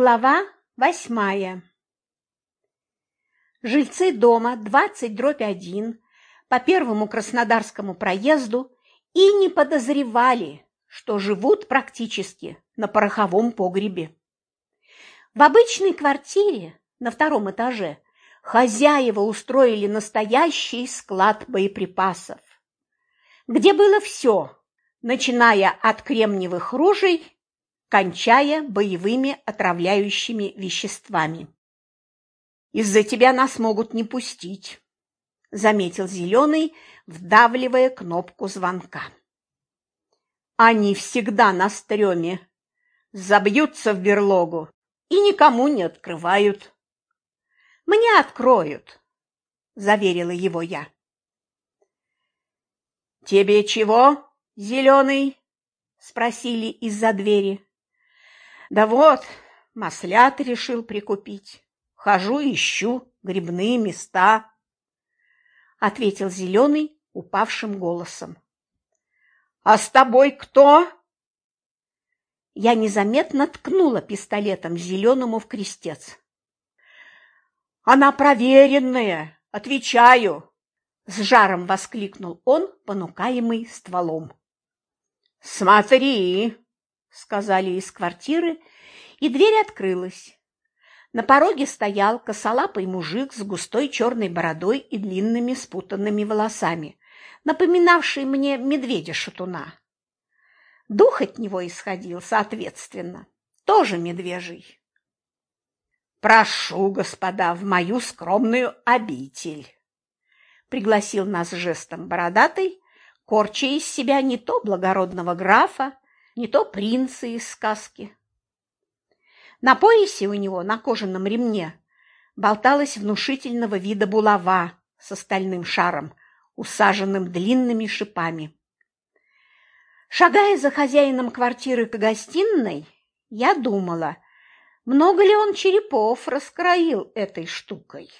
Глава восьмая Жильцы дома 20-1 по первому Краснодарскому проезду и не подозревали, что живут практически на пороховом погребе. В обычной квартире на втором этаже хозяева устроили настоящий склад боеприпасов, где было все, начиная от кремниевых ружей кончая боевыми отравляющими веществами. «Из-за тебя нас могут не пустить», – заметил Зеленый, вдавливая кнопку звонка. «Они всегда на стреме, забьются в берлогу и никому не открывают». «Мне откроют», – заверила его я. «Тебе чего, Зеленый?» – спросили из-за двери. Да вот, маслят решил прикупить. Хожу, ищу грибные места, — ответил Зеленый упавшим голосом. — А с тобой кто? Я незаметно ткнула пистолетом Зеленому в крестец. — Она проверенная, отвечаю, — с жаром воскликнул он, понукаемый стволом. — Смотри, сказали из квартиры, и дверь открылась. На пороге стоял косолапый мужик с густой черной бородой и длинными спутанными волосами, напоминавший мне медведя-шатуна. Дух от него исходил, соответственно, тоже медвежий. «Прошу, господа, в мою скромную обитель!» Пригласил нас жестом бородатый, корча из себя не то благородного графа, не то принца из сказки. На поясе у него, на кожаном ремне, болталась внушительного вида булава с остальным шаром, усаженным длинными шипами. Шагая за хозяином квартиры к гостиной, я думала, много ли он черепов раскроил этой штукой.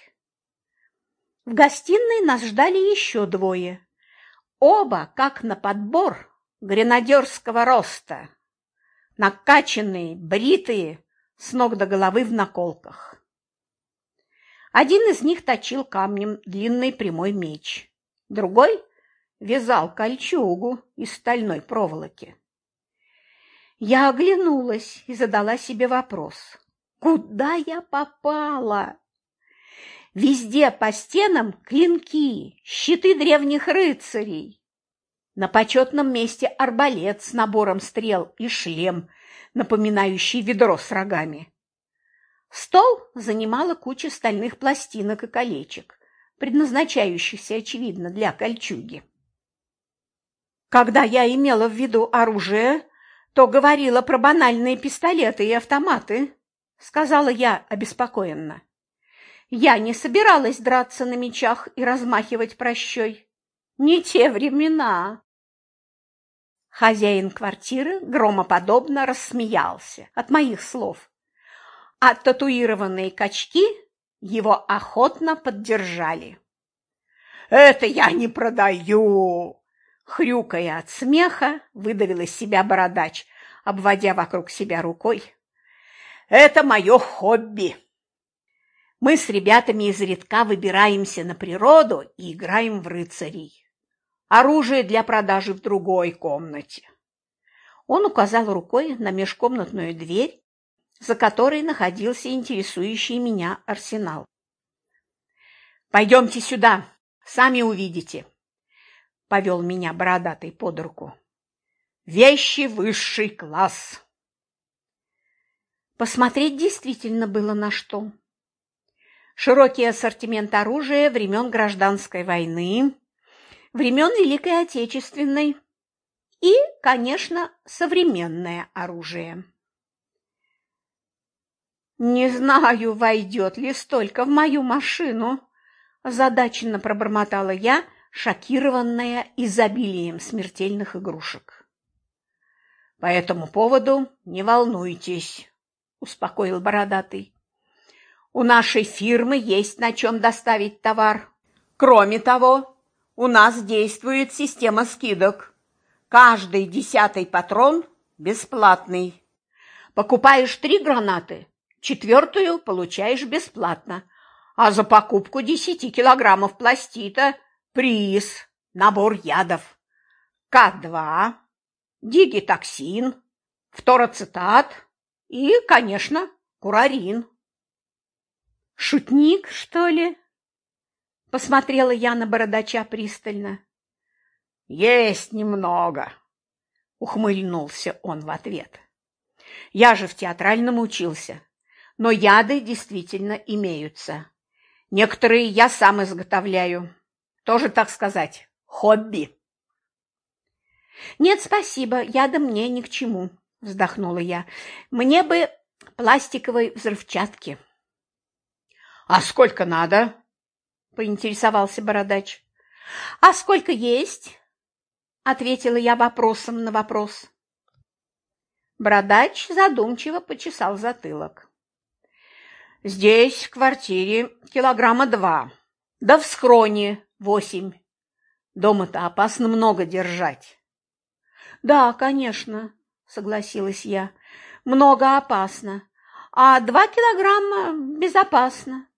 В гостиной нас ждали еще двое. Оба, как на подбор, гренадерского роста, накачанные, бритые, с ног до головы в наколках. Один из них точил камнем длинный прямой меч, другой вязал кольчугу из стальной проволоки. Я оглянулась и задала себе вопрос. Куда я попала? Везде по стенам клинки, щиты древних рыцарей. На почетном месте арбалет с набором стрел и шлем, напоминающий ведро с рогами. Стол занимала куча стальных пластинок и колечек, предназначающихся, очевидно, для кольчуги. Когда я имела в виду оружие, то говорила про банальные пистолеты и автоматы, сказала я обеспокоенно. Я не собиралась драться на мечах и размахивать прощой. Не те времена. Хозяин квартиры громоподобно рассмеялся от моих слов, а татуированные качки его охотно поддержали. «Это я не продаю!» Хрюкая от смеха, выдавил из себя бородач, обводя вокруг себя рукой. «Это мое хобби!» Мы с ребятами изредка выбираемся на природу и играем в рыцарей. Оружие для продажи в другой комнате. Он указал рукой на межкомнатную дверь, за которой находился интересующий меня арсенал. «Пойдемте сюда, сами увидите», — повел меня бородатый под руку. «Вещи высший класс». Посмотреть действительно было на что. Широкий ассортимент оружия времен Гражданской войны, времен Великой Отечественной и, конечно, современное оружие. «Не знаю, войдет ли столько в мою машину», – озадаченно пробормотала я, шокированная изобилием смертельных игрушек. «По этому поводу не волнуйтесь», – успокоил Бородатый. «У нашей фирмы есть на чем доставить товар. Кроме того, у нас действует система скидок. Каждый десятый патрон бесплатный. Покупаешь три гранаты четвертую получаешь бесплатно, а за покупку десяти килограммов пластита – приз, набор ядов. К2, дигитоксин, фтороцитат и, конечно, курарин. «Шутник, что ли?» – посмотрела я на бородача пристально. «Есть немного», – ухмыльнулся он в ответ. «Я же в театральном учился, но яды действительно имеются. Некоторые я сам изготовляю. Тоже, так сказать, хобби». «Нет, спасибо, яда мне ни к чему», – вздохнула я. «Мне бы пластиковой взрывчатки». «А сколько надо?» – поинтересовался бородач. «А сколько есть?» – ответила я вопросом на вопрос. Бородач задумчиво почесал затылок. «Здесь, в квартире, килограмма два, да в схроне восемь. Дома-то опасно много держать». «Да, конечно», – согласилась я, – «много опасно, а два килограмма безопасно».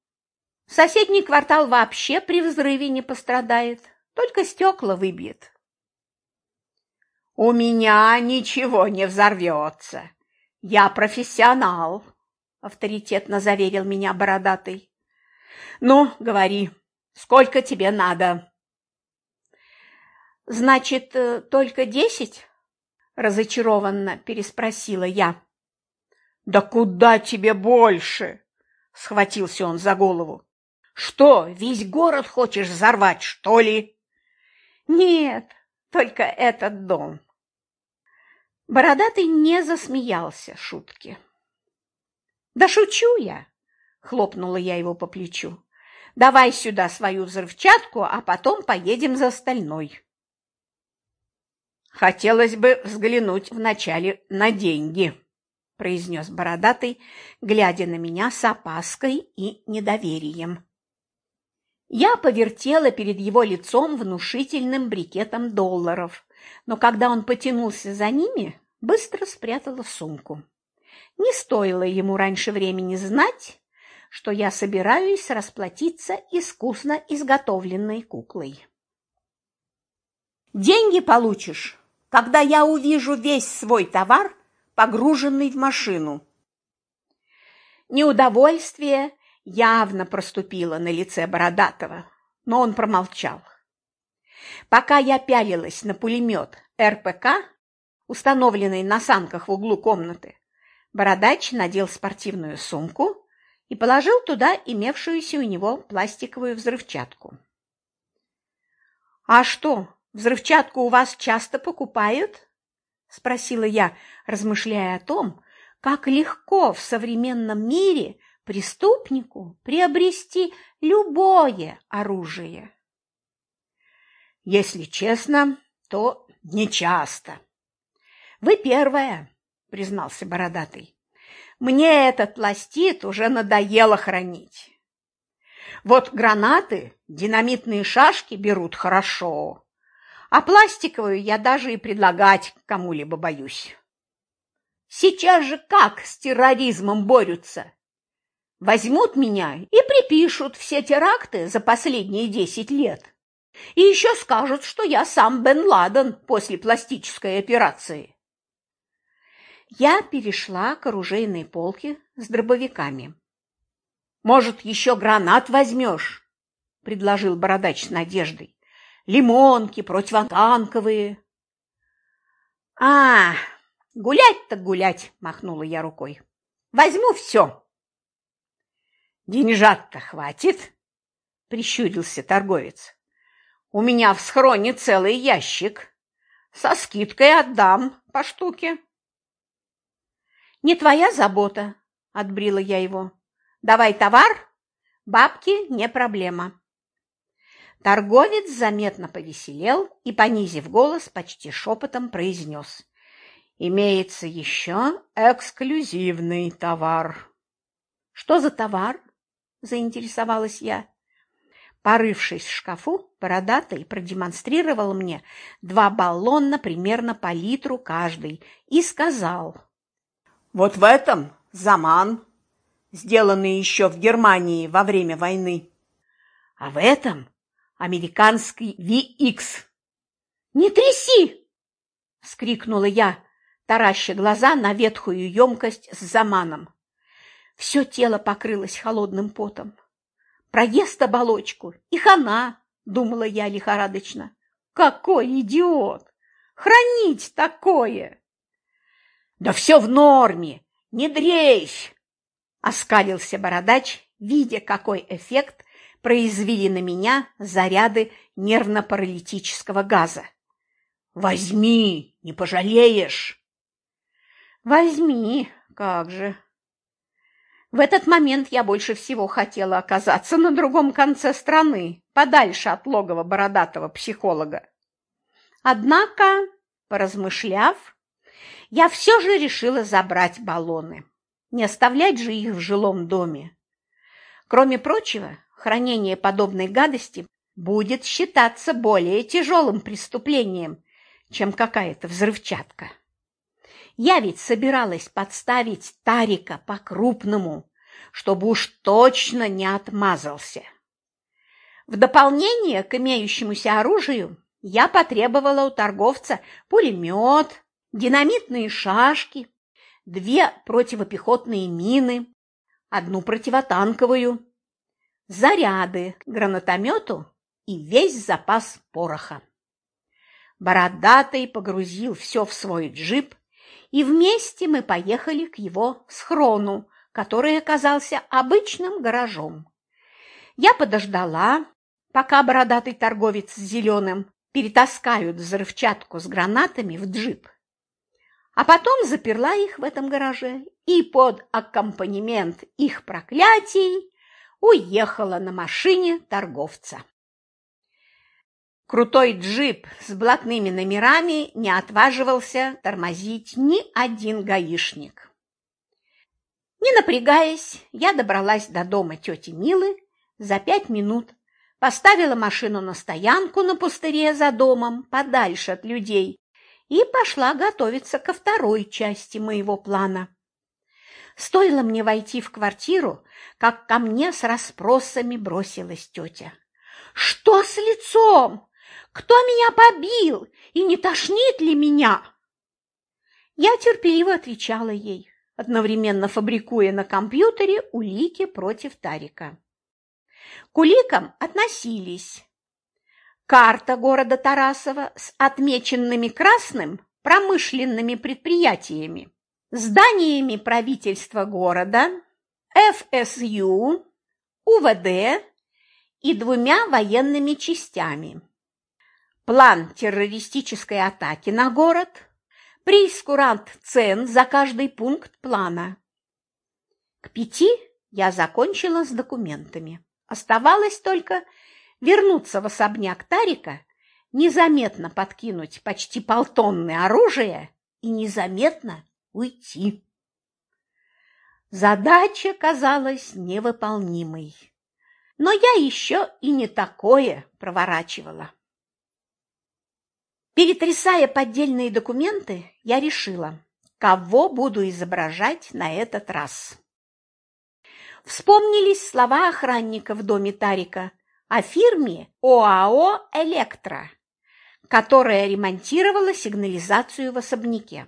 Соседний квартал вообще при взрыве не пострадает, только стекла выбьет. «У меня ничего не взорвется. Я профессионал», — авторитетно заверил меня бородатый. «Ну, говори, сколько тебе надо?» «Значит, э, только десять?» – разочарованно переспросила я. «Да куда тебе больше?» – схватился он за голову. Что, весь город хочешь взорвать, что ли? Нет, только этот дом. Бородатый не засмеялся шутки. Да шучу я, хлопнула я его по плечу. Давай сюда свою взрывчатку, а потом поедем за остальной. Хотелось бы взглянуть вначале на деньги, произнес бородатый, глядя на меня с опаской и недоверием. Я повертела перед его лицом внушительным брикетом долларов, но когда он потянулся за ними, быстро спрятала в сумку. Не стоило ему раньше времени знать, что я собираюсь расплатиться искусно изготовленной куклой. «Деньги получишь, когда я увижу весь свой товар, погруженный в машину». Неудовольствие явно проступила на лице Бородатого, но он промолчал. Пока я пялилась на пулемет РПК, установленный на санках в углу комнаты, Бородач надел спортивную сумку и положил туда имевшуюся у него пластиковую взрывчатку. «А что, взрывчатку у вас часто покупают?» – спросила я, размышляя о том, как легко в современном мире – преступнику приобрести любое оружие. Если честно, то нечасто. Вы первая, признался бородатый. Мне этот пластит уже надоело хранить. Вот гранаты, динамитные шашки берут хорошо, а пластиковую я даже и предлагать кому-либо боюсь. Сейчас же как с терроризмом борются? Возьмут меня и припишут все теракты за последние десять лет. И еще скажут, что я сам Бен Ладен после пластической операции. Я перешла к оружейной полке с дробовиками. «Может, еще гранат возьмешь?» – предложил бородач с надеждой. «Лимонки, противотанковые». «А, гулять так гулять!» – махнула я рукой. «Возьму все!» Деньжат-то хватит? Прищурился торговец. У меня в схроне целый ящик. Со скидкой отдам по штуке. Не твоя забота, отбрила я его. Давай товар, бабки не проблема. Торговец заметно повеселел и, понизив голос, почти шепотом произнес. Имеется еще эксклюзивный товар. Что за товар? – заинтересовалась я. Порывшись в шкафу, бородатый продемонстрировал мне два баллона примерно по литру каждый и сказал. «Вот в этом заман, сделанные еще в Германии во время войны. А в этом американский VX. «Не тряси!» – вскрикнула я, тараща глаза на ветхую емкость с заманом. Все тело покрылось холодным потом. Проест оболочку, и хана, думала я лихорадочно. Какой идиот! Хранить такое! Да все в норме, не дрейфь! Оскалился бородач, видя, какой эффект произвели на меня заряды нервно-паралитического газа. «Возьми, не пожалеешь!» «Возьми, как же!» В этот момент я больше всего хотела оказаться на другом конце страны, подальше от логова бородатого психолога. Однако, поразмышляв, я все же решила забрать баллоны. Не оставлять же их в жилом доме. Кроме прочего, хранение подобной гадости будет считаться более тяжелым преступлением, чем какая-то взрывчатка. Я ведь собиралась подставить Тарика по-крупному, чтобы уж точно не отмазался. В дополнение к имеющемуся оружию я потребовала у торговца пулемет, динамитные шашки, две противопехотные мины, одну противотанковую, заряды к гранатомету и весь запас пороха. Бородатый погрузил все в свой джип, и вместе мы поехали к его схрону, который оказался обычным гаражом. Я подождала, пока бородатый торговец с зеленым перетаскают взрывчатку с гранатами в джип а потом заперла их в этом гараже и под аккомпанемент их проклятий уехала на машине торговца. Крутой джип с блатными номерами не отваживался тормозить ни один гаишник. Не напрягаясь, я добралась до дома тети Милы за пять минут, поставила машину на стоянку на пустыре за домом, подальше от людей, и пошла готовиться ко второй части моего плана. Стоило мне войти в квартиру, как ко мне с расспросами бросилась тетя. «Что с лицом? Кто меня побил? И не тошнит ли меня?» Я терпеливо отвечала ей, одновременно фабрикуя на компьютере улики против Тарика. К уликам относились Карта города Тарасова с отмеченными красным промышленными предприятиями, зданиями правительства города, ФСЮ, УВД и двумя военными частями. План террористической атаки на город, прейскурант цен за каждый пункт плана. К пяти я закончила с документами. Оставалось только вернуться в особняк Тарика, незаметно подкинуть почти полтонны оружия и незаметно уйти. Задача казалась невыполнимой, но я еще и не такое проворачивала. Перетрясая поддельные документы, я решила, кого буду изображать на этот раз. Вспомнились слова охранника в доме Тарика, о фирме ОАО «Электро», которая ремонтировала сигнализацию в особняке.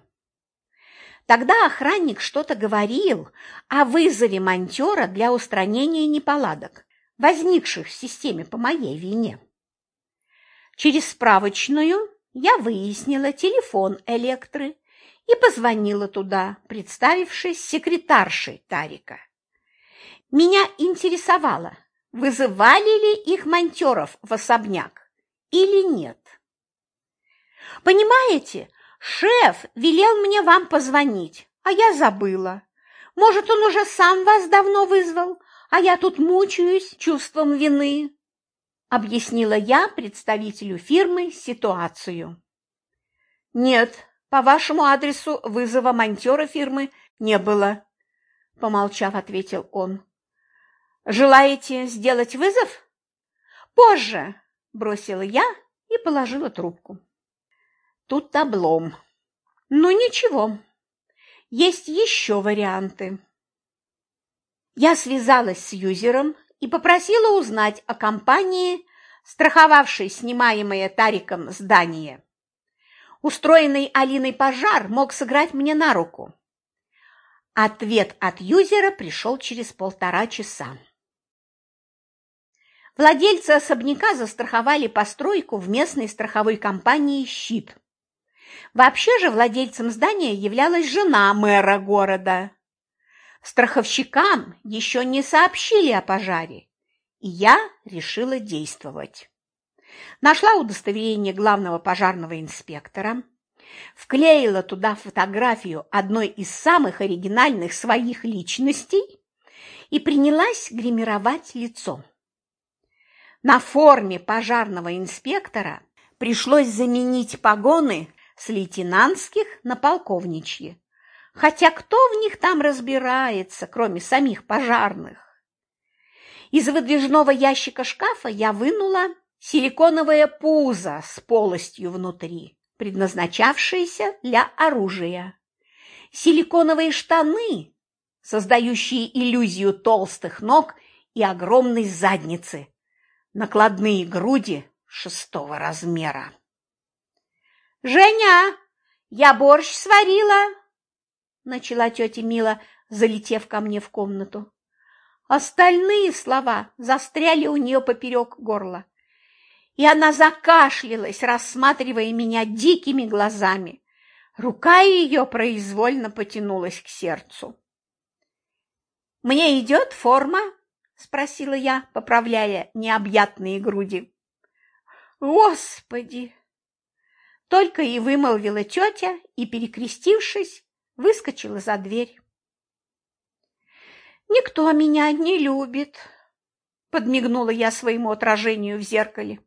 Тогда охранник что-то говорил о вызове монтера для устранения неполадок, возникших в системе по моей вине. Через справочную я выяснила телефон Электры и позвонила туда, представившись секретаршей Тарика. Меня интересовало, вызывали ли их монтеров в особняк или нет. Понимаете, шеф велел мне вам позвонить, а я забыла. Может, он уже сам вас давно вызвал, а я тут мучаюсь чувством вины, объяснила я представителю фирмы ситуацию. Нет, по вашему адресу вызова монтера фирмы не было, помолчав, ответил он. Желаете сделать вызов? Позже, бросила я и положила трубку. Тут облом. Ну ничего, есть еще варианты. Я связалась с юзером и попросила узнать о компании, страховавшей снимаемое Тариком здание. Устроенный Алиной пожар мог сыграть мне на руку. Ответ от юзера пришел через полтора часа. Владельцы особняка застраховали постройку в местной страховой компании «Щит». Вообще же владельцем здания являлась жена мэра города. Страховщикам еще не сообщили о пожаре, и я решила действовать. Нашла удостоверение главного пожарного инспектора, вклеила туда фотографию одной из самых оригинальных своих личностей и принялась гримировать лицо. На форме пожарного инспектора пришлось заменить погоны с лейтенантских на полковничьи, хотя кто в них там разбирается, кроме самих пожарных? Из выдвижного ящика шкафа я вынула силиконовое пузо с полостью внутри, предназначавшееся для оружия, силиконовые штаны, создающие иллюзию толстых ног и огромной задницы, накладные груди шестого размера. «Женя, я борщ сварила!» – начала тетя Мила, залетев ко мне в комнату. Остальные слова застряли у нее поперек горла, и она закашлялась, рассматривая меня дикими глазами. Рука ее произвольно потянулась к сердцу. «Мне идет форма?» – спросила я, поправляя необъятные груди. «Господи!» Только и вымолвила тетя и, перекрестившись, выскочила за дверь. «Никто меня не любит», – подмигнула я своему отражению в зеркале.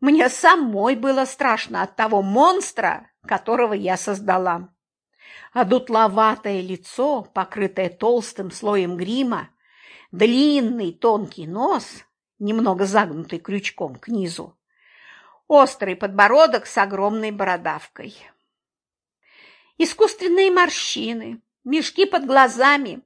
Мне самой было страшно от того монстра, которого я создала. А дутловатое лицо, покрытое толстым слоем грима, длинный тонкий нос, немного загнутый крючком к низу, острый подбородок с огромной бородавкой. Искусственные морщины, мешки под глазами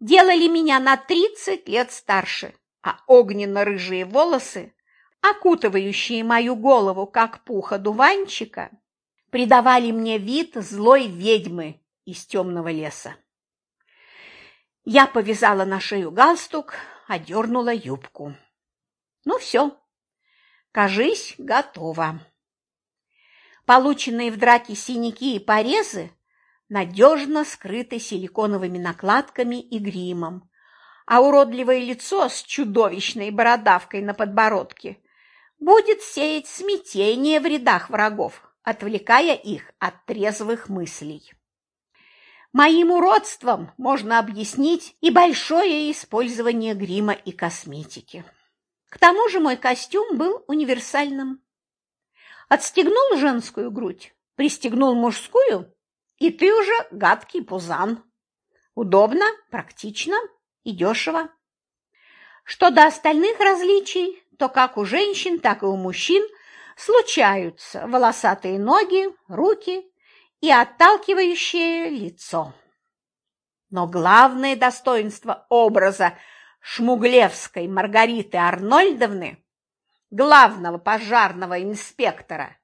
делали меня на тридцать лет старше, а огненно-рыжие волосы, окутывающие мою голову, как пух одуванчика, придавали мне вид злой ведьмы из темного леса. Я повязала на шею галстук, одернула юбку. Ну все, Кажись, готово. Полученные в драке синяки и порезы надежно скрыты силиконовыми накладками и гримом, а уродливое лицо с чудовищной бородавкой на подбородке будет сеять смятение в рядах врагов, отвлекая их от трезвых мыслей. Моим уродством можно объяснить и большое использование грима и косметики. К тому же мой костюм был универсальным. Отстегнул женскую грудь, пристегнул мужскую, и ты уже гадкий пузан. Удобно, практично и дешево. Что до остальных различий, то как у женщин, так и у мужчин случаются волосатые ноги, руки и отталкивающее лицо. Но главное достоинство образа Шмуглевской Маргариты Арнольдовны, главного пожарного инспектора,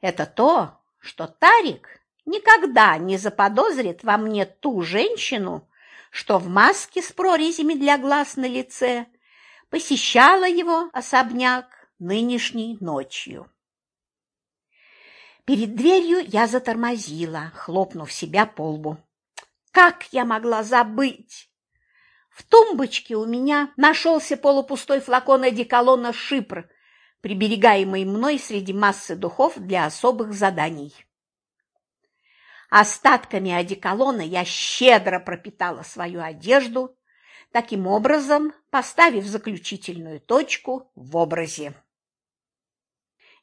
это то, что Тарик никогда не заподозрит во мне ту женщину, что в маске с прорезями для глаз на лице посещала его особняк нынешней ночью. Перед дверью я затормозила, хлопнув себя по лбу. Как я могла забыть? В тумбочке у меня нашелся полупустой флакон одеколона «Шипр», приберегаемый мной среди массы духов для особых заданий. Остатками одеколона я щедро пропитала свою одежду, таким образом поставив заключительную точку в образе.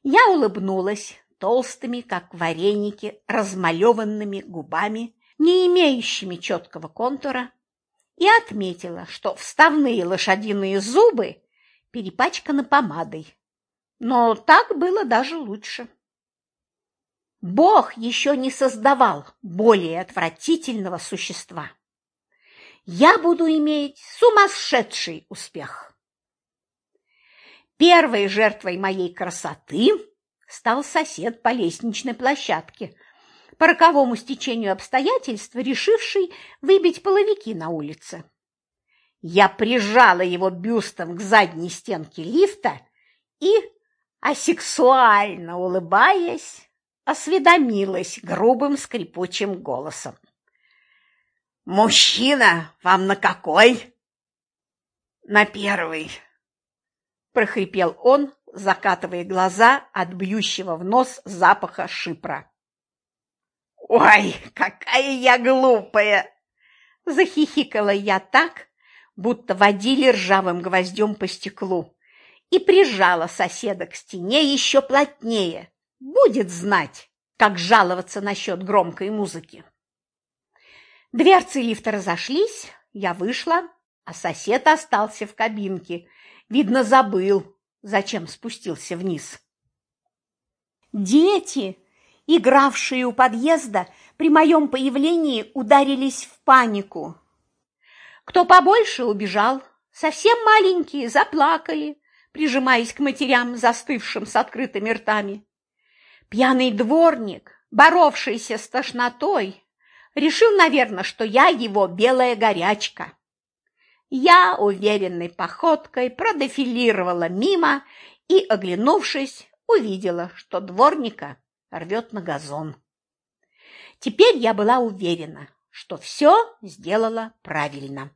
Я улыбнулась толстыми, как вареники, размалеванными губами, не имеющими четкого контура, и отметила, что вставные лошадиные зубы перепачканы помадой. Но так было даже лучше. Бог еще не создавал более отвратительного существа. я буду иметь сумасшедший успех. Первой жертвой моей красоты стал сосед по лестничной площадке, по роковому стечению обстоятельств, решивший выбить половики на улице. Я прижала его бюстом к задней стенке лифта и, асексуально улыбаясь, осведомилась грубым скрипучим голосом. «Мужчина, вам на какой?» «На первый», – прохрипел он, закатывая глаза от бьющего в нос запаха шипра. «Ой, какая я глупая!» – захихикала я так, будто водили ржавым гвоздем по стеклу, и прижала соседа к стене еще плотнее. Будет знать, как жаловаться насчет громкой музыки. Дверцы лифта разошлись, я вышла, а сосед остался в кабинке. Видно, забыл, зачем спустился вниз. Дети, игравшие у подъезда, при моем появлении ударились в панику. Кто побольше убежал, совсем маленькие заплакали, прижимаясь к матерям, застывшим с открытыми ртами. Пьяный дворник, боровшийся с тошнотой, решил, наверное, что я его белая горячка. Я уверенной походкой продефилировала мимо и, оглянувшись, увидела, что дворника рвет на газон. Теперь я была уверена, что все сделала правильно.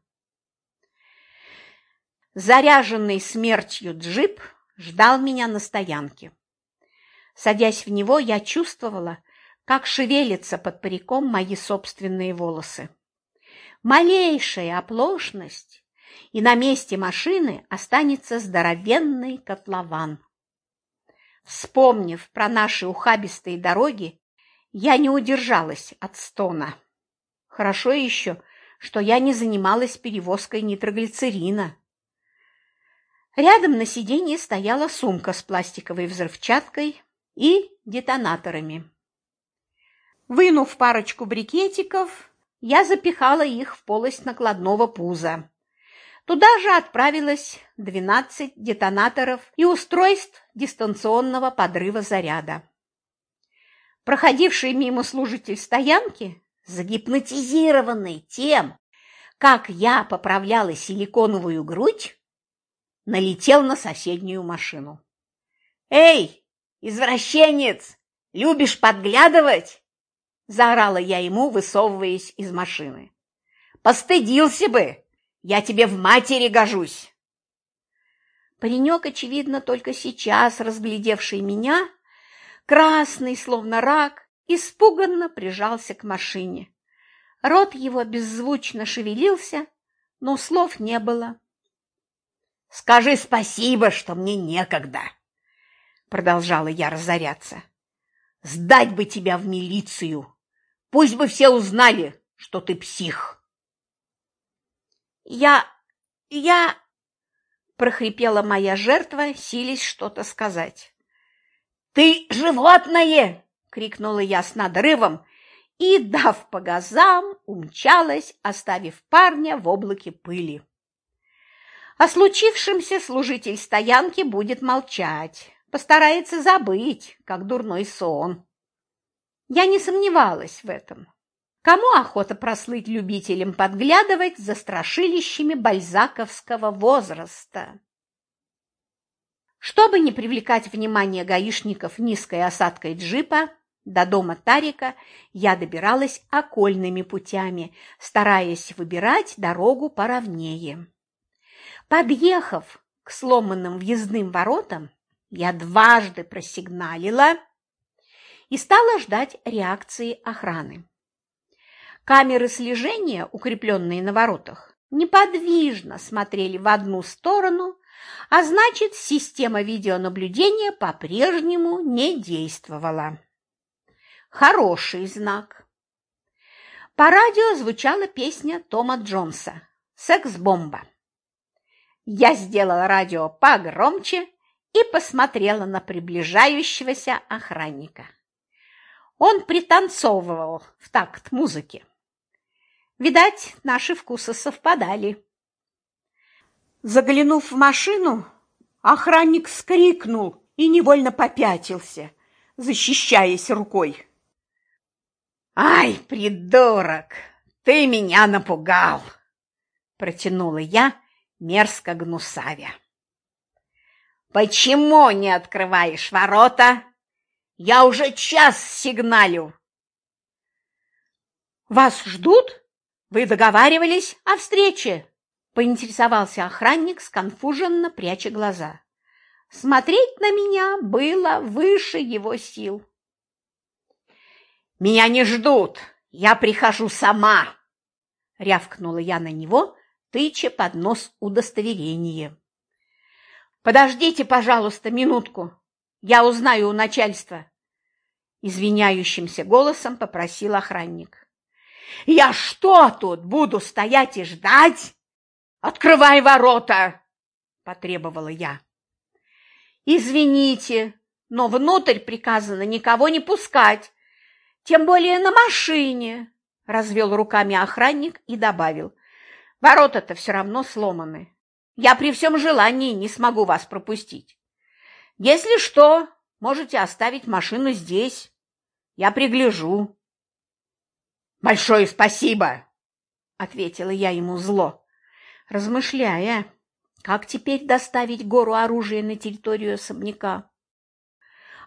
Заряженный смертью джип ждал меня на стоянке. Садясь в него, я чувствовала, как шевелятся под париком мои собственные волосы. Малейшая оплошность, и на месте машины останется здоровенный котлован. Вспомнив про наши ухабистые дороги, я не удержалась от стона. Хорошо еще, что я не занималась перевозкой нитроглицерина. Рядом на сиденье стояла сумка с пластиковой взрывчаткой и детонаторами. Вынув парочку брикетиков, я запихала их в полость накладного пуза. Туда же отправилось 12 детонаторов и устройств дистанционного подрыва заряда. Проходивший мимо служитель стоянки загипнотизированный тем, как я поправляла силиконовую грудь, налетел на соседнюю машину. «Эй, извращенец, любишь подглядывать?» – заорала я ему, высовываясь из машины. «Постыдился бы! Я тебе в матери гожусь!» Паренек, очевидно, только сейчас разглядевший меня, красный, словно рак, испуганно прижался к машине. Рот его беззвучно шевелился, но слов не было. «Скажи спасибо, что мне некогда!» Продолжала я разоряться. «Сдать бы тебя в милицию! Пусть бы все узнали, что ты псих!» «Я... я...» – прохрипела моя жертва, силясь что-то сказать. «Ты животное!» крикнула я с надрывом и, дав по газам, умчалась, оставив парня в облаке пыли. О случившемся служитель стоянки будет молчать, постарается забыть, как дурной сон. Я не сомневалась в этом. Кому охота прослыть любителем подглядывать за страшилищами бальзаковского возраста? Чтобы не привлекать внимание гаишников низкой осадкой джипа, до дома Тарика я добиралась окольными путями, стараясь выбирать дорогу поровнее. Подъехав к сломанным въездным воротам, я дважды просигналила и стала ждать реакции охраны. Камеры слежения, укрепленные на воротах, неподвижно смотрели в одну сторону, а значит, система видеонаблюдения по-прежнему не действовала. Хороший знак. По радио звучала песня Тома Джонса «Секс-бомба». Я сделала радио погромче и посмотрела на приближающегося охранника. Он пританцовывал в такт музыки. Видать, наши вкусы совпадали. Заглянув в машину, охранник скрикнул и невольно попятился, защищаясь рукой. «Ай, придурок, ты меня напугал!» Протянула я, мерзко гнусавя. «Почему не открываешь ворота? Я уже час сигналю!» «Вас ждут? Вы договаривались о встрече?» Поинтересовался охранник, сконфуженно пряча глаза. Смотреть на меня было выше его сил. «Меня не ждут, я прихожу сама!» Рявкнула я на него, тыча под нос удостоверение. «Подождите, пожалуйста, минутку, я узнаю у начальства!» Извиняющимся голосом попросил охранник. «Я что тут, буду стоять и ждать?» «Открывай ворота!» – потребовала я. «Извините, но внутрь приказано никого не пускать, тем более на машине», – развел руками охранник и добавил. «Ворота-то все равно сломаны. Я при всем желании не смогу вас пропустить. Если что, можете оставить машину здесь. Я пригляжу». «Большое спасибо!» – ответила я ему зло размышляя, как теперь доставить гору оружия на территорию особняка.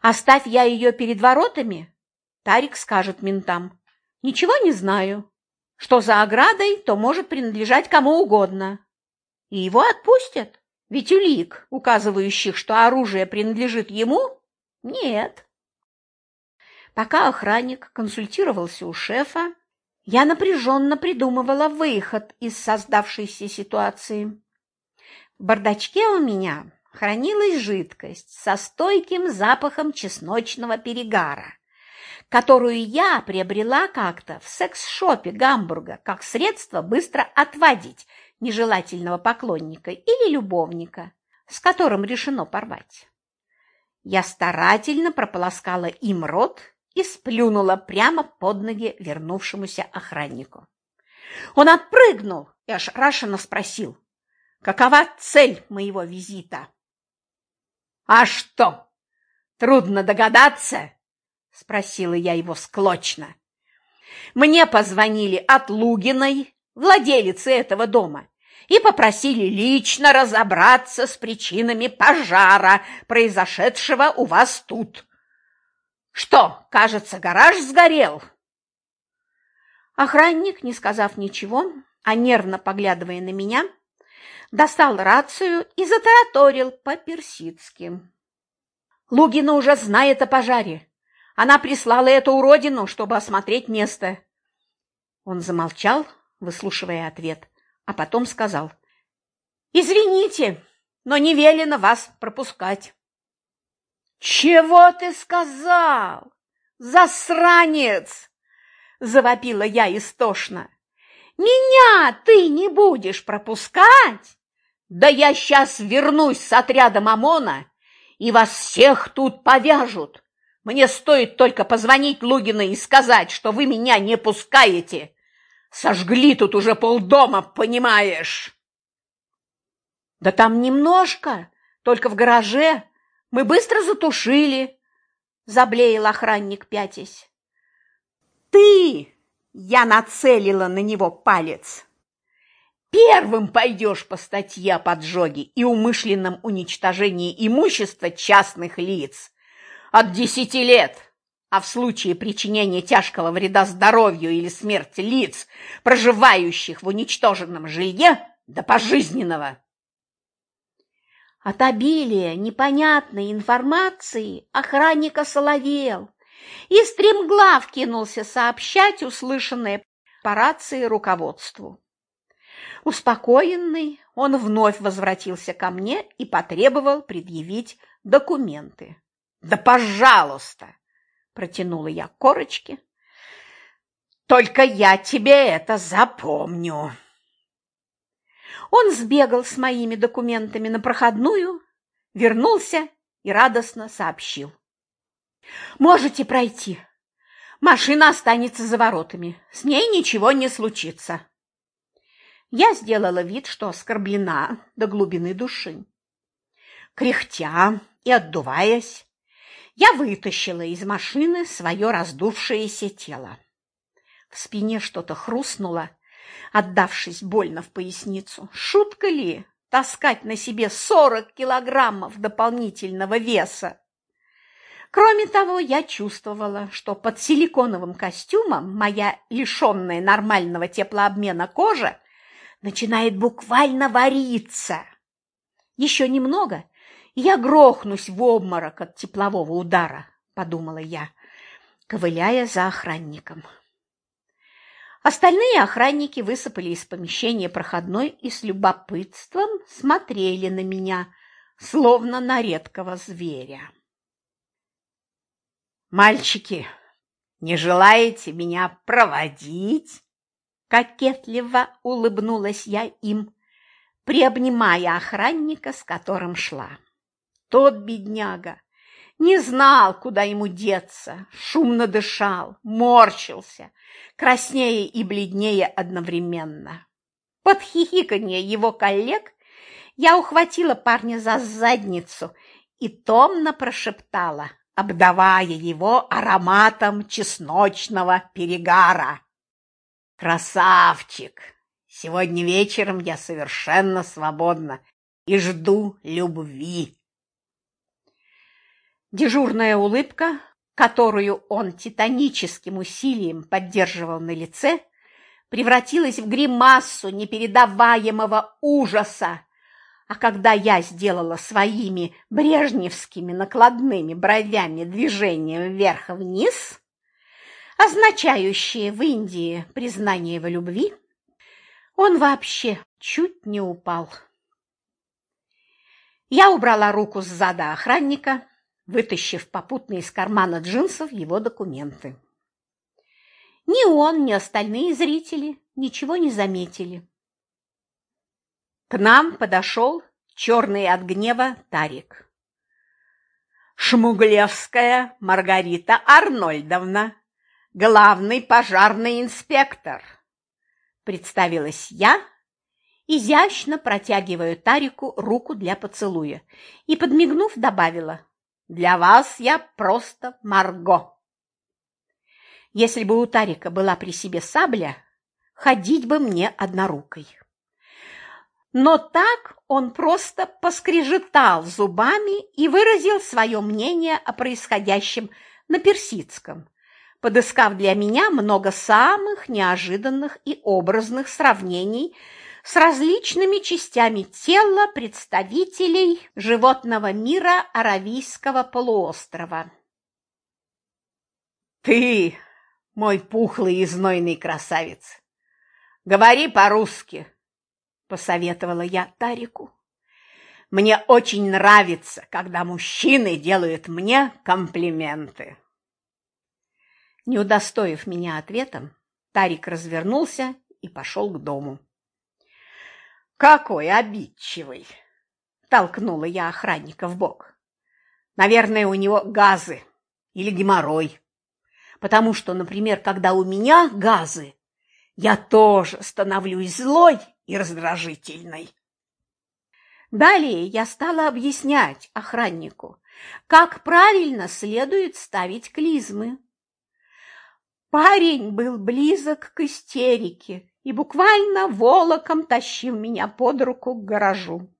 Оставь я ее перед воротами, Тарик скажет ментам. Ничего не знаю. Что за оградой, то может принадлежать кому угодно. И его отпустят. Ведь улик, указывающих, что оружие принадлежит ему, нет. Пока охранник консультировался у шефа, я напряженно придумывала выход из создавшейся ситуации. В бардачке у меня хранилась жидкость со стойким запахом чесночного перегара, которую я приобрела как-то в секс-шопе Гамбурга как средство быстро отводить нежелательного поклонника или любовника, с которым решено порвать. Я старательно прополоскала им рот и сплюнула прямо под ноги вернувшемуся охраннику. Он отпрыгнул и ошарашенно спросил, какова цель моего визита. «А что, трудно догадаться?» – спросила я его склочно. «Мне позвонили от Лугиной, владелицы этого дома, и попросили лично разобраться с причинами пожара, произошедшего у вас тут. Что, кажется, гараж сгорел? Охранник, не сказав ничего, а нервно поглядывая на меня, достал рацию и затараторил по-персидски. Лугина уже знает о пожаре. Она прислала эту уродину, чтобы осмотреть место. Он замолчал, выслушивая ответ, а потом сказал. «Извините, но не велено вас пропускать». «Чего ты сказал? Засранец!» – завопила я истошно. «Меня ты не будешь пропускать? Да я сейчас вернусь с отрядом ОМОНа, и вас всех тут повяжут. Мне стоит только позвонить Лугиной и сказать, что вы меня не пускаете. Сожгли тут уже полдома, понимаешь?» «Да там немножко, только в гараже», мы быстро затушили, заблеял охранник пятясь. Ты! Я нацелила на него палец. Первым пойдешь по статье о поджоге и умышленном уничтожении имущества частных лиц. От десяти лет. А в случае причинения тяжкого вреда здоровью или смерти лиц, проживающих в уничтоженном жилье, до пожизненного. От обилия непонятной информации охранника соловел и стремглав кинулся сообщать услышанное по рации руководству. Успокоенный, он вновь возвратился ко мне и потребовал предъявить документы. «Да пожалуйста!» – протянула я корочки. «Только я тебе это запомню!» Он сбегал с моими документами на проходную, вернулся и радостно сообщил. «Можете пройти. Машина останется за воротами, с ней ничего не случится. Я сделала вид, что оскорблена до глубины души. Кряхтя и отдуваясь, я вытащила из машины свое раздувшееся тело. В спине что-то хрустнуло, отдавшись больно в поясницу. Шутка ли таскать на себе сорок килограммов дополнительного веса? Кроме того, я чувствовала, что под силиконовым костюмом моя лишенная нормального теплообмена кожа начинает буквально вариться. Еще немного, я грохнусь в обморок от теплового удара, подумала я, ковыляя за охранником. Остальные охранники высыпали из помещения проходной и с любопытством смотрели на меня, словно на редкого зверя. «Мальчики, не желаете меня проводить?» Кокетливо улыбнулась я им, приобнимая охранника, с которым шла. Тот бедняга не знал, куда ему деться, шумно дышал, морщился, краснее и бледнее одновременно. Под хихиканье его коллег я ухватила парня за задницу и томно прошептала, обдавая его ароматом чесночного перегара. «Красавчик! Сегодня вечером я совершенно свободна и жду любви!» Дежурная улыбка, которую он титаническим усилием поддерживал на лице, превратилась в гримассу непередаваемого ужаса, а когда я сделала своими брежневскими накладными бровями движение вверх и вниз, означающее в Индии признание в любви, он вообще чуть не упал. Я убрала руку с зада охранника, вытащив попутно из кармана джинсов его документы. Ни он, ни остальные зрители ничего не заметили. К нам подошел черный от гнева Тарик. «Шмуглевская Маргарита Арнольдовна, главный пожарный инспектор!» Представилась я, изящно протягивая Тарику руку для поцелуя, и, подмигнув, добавила «Для вас я просто Марго!» Если бы у Тарика была при себе сабля, ходить бы мне однорукой но так он просто поскрежетал зубами и выразил свое мнение о происходящем на персидском, подыскав для меня много самых неожиданных и образных сравнений с различными частями тела представителей животного мира Аравийского полуострова. «Ты, мой пухлый и знойный красавец, говори по-русски!» посоветовала я Тарику. Мне очень нравится, когда мужчины делают мне комплименты. Не удостоив меня ответом, Тарик развернулся и пошел к дому. «Какой обидчивый!» – толкнула я охранника в бок. «Наверное, у него газы или геморрой. Потому что, например, когда у меня газы, я тоже становлюсь злой и раздражительной. Далее я стала объяснять охраннику, как правильно следует ставить клизмы. Парень был близок к истерике и буквально волоком тащил меня под руку к гаражу.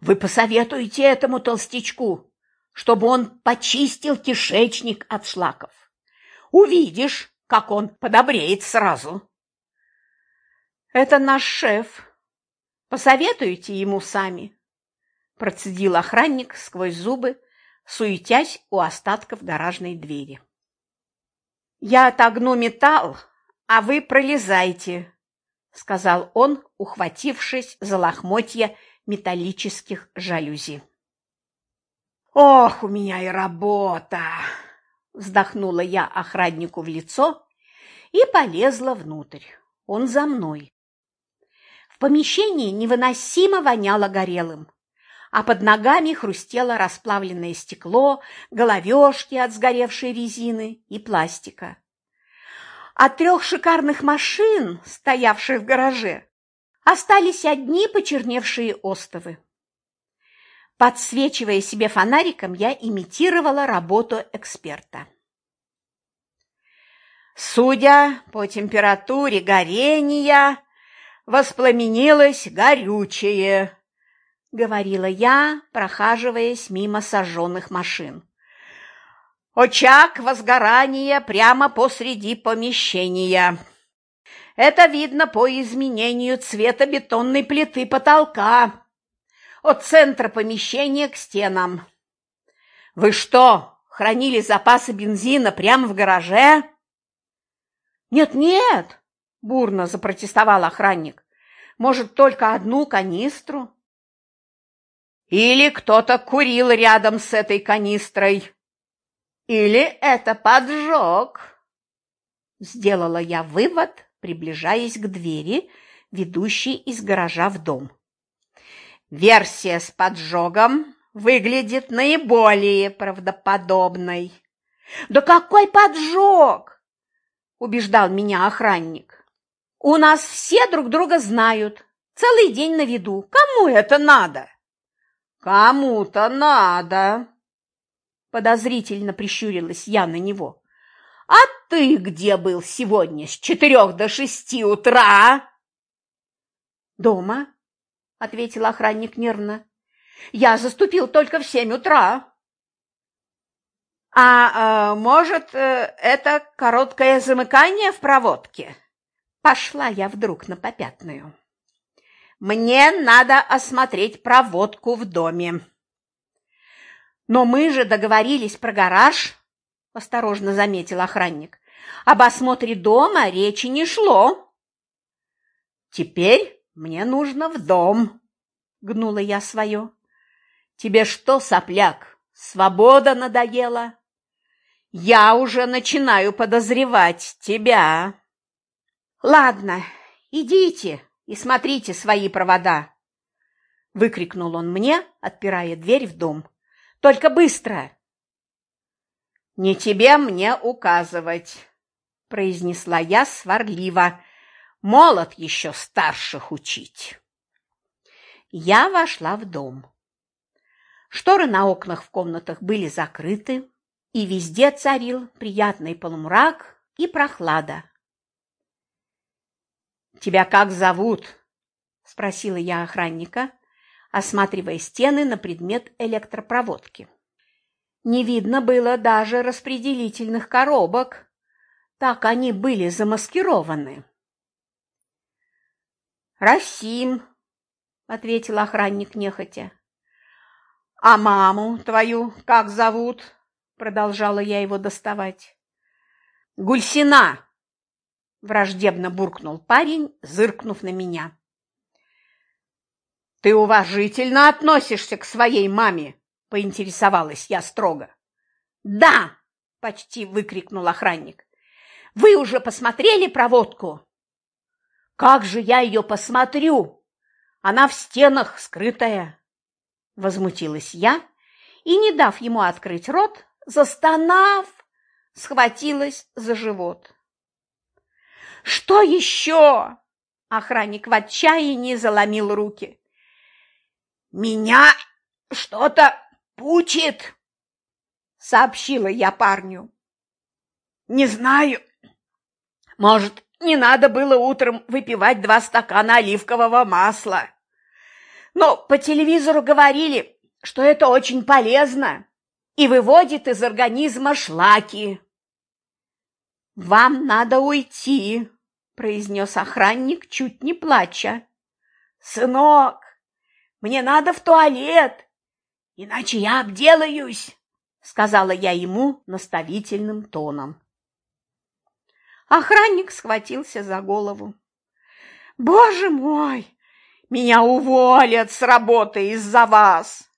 «Вы посоветуете этому толстячку, чтобы он почистил кишечник от шлаков. Увидишь, как он подобреет сразу!» Это наш шеф. Посоветуйте ему сами, процедил охранник сквозь зубы, суетясь у остатков гаражной двери. Я отогну металл, а вы пролезайте, сказал он, ухватившись за лохмотья металлических жалюзи. Ох, у меня и работа, вздохнула я охраннику в лицо и полезла внутрь. Он за мной помещении невыносимо воняло горелым, а под ногами хрустело расплавленное стекло, головешки от сгоревшей резины и пластика. От трех шикарных машин, стоявших в гараже, остались одни почерневшие остовы. Подсвечивая себе фонариком, я имитировала работу эксперта. Судя по температуре горения, воспламенилось горючее, говорила я, прохаживаясь мимо сожженных машин. Очаг возгорания прямо посреди помещения. Это видно по изменению цвета бетонной плиты потолка от центра помещения к стенам. Вы что, хранили запасы бензина прямо в гараже? Нет-нет, бурно запротестовал охранник. Может, только одну канистру? Или кто-то курил рядом с этой канистрой. Или это поджог. Сделала я вывод, приближаясь к двери, ведущей из гаража в дом. Версия с поджогом выглядит наиболее правдоподобной. «Да какой поджог?» – убеждал меня охранник. «У нас все друг друга знают, целый день на виду. Кому это надо?» «Кому-то надо!» Подозрительно прищурилась я на него. «А ты где был сегодня с четырех до шести утра?» «Дома», — ответил охранник нервно. «Я заступил только в семь утра». «А, э, может, э, это короткое замыкание в проводке?» Пошла я вдруг на попятную. Мне надо осмотреть проводку в доме. Но мы же договорились про гараж, осторожно заметил охранник. Об осмотре дома речи не шло. Теперь мне нужно в дом, гнула я свое. Тебе что, сопляк, свобода надоела? Я уже начинаю подозревать тебя. Ладно, идите, и смотрите свои провода!» Выкрикнул он мне, отпирая дверь в дом. «Только быстро!» «Не тебе мне указывать!» произнесла я сварливо. «Молод еще старших учить!» Я вошла в дом. Шторы на окнах в комнатах были закрыты, и везде царил приятный полумрак и прохлада. «Тебя как зовут?» – спросила я охранника, осматривая стены на предмет электропроводки. Не видно было даже распределительных коробок, так они были замаскированы. «Расим», – ответил охранник нехотя. «А маму твою как зовут?» – продолжала я его доставать. «Гульсина», Враждебно буркнул парень, зыркнув на меня. «Ты уважительно относишься к своей маме?» – поинтересовалась я строго. «Да!» – почти выкрикнул охранник. «Вы уже посмотрели проводку?» «Как же я ее посмотрю? Она в стенах скрытая!» Возмутилась я и, не дав ему открыть рот, застонав, схватилась за живот. Что еще? Охранник в отчаянии заломил руки. Меня что-то пучит, сообщила я парню. Не знаю. Может, не надо было утром выпивать два стакана оливкового масла. Но по телевизору говорили, что это очень полезно и выводит из организма шлаки. «Вам надо уйти», – произнес охранник, чуть не плача. «Сынок, мне надо в туалет, иначе я обделаюсь», – сказала я ему наставительным тоном. Охранник схватился за голову. «Боже мой! Меня уволят с работы из-за вас!»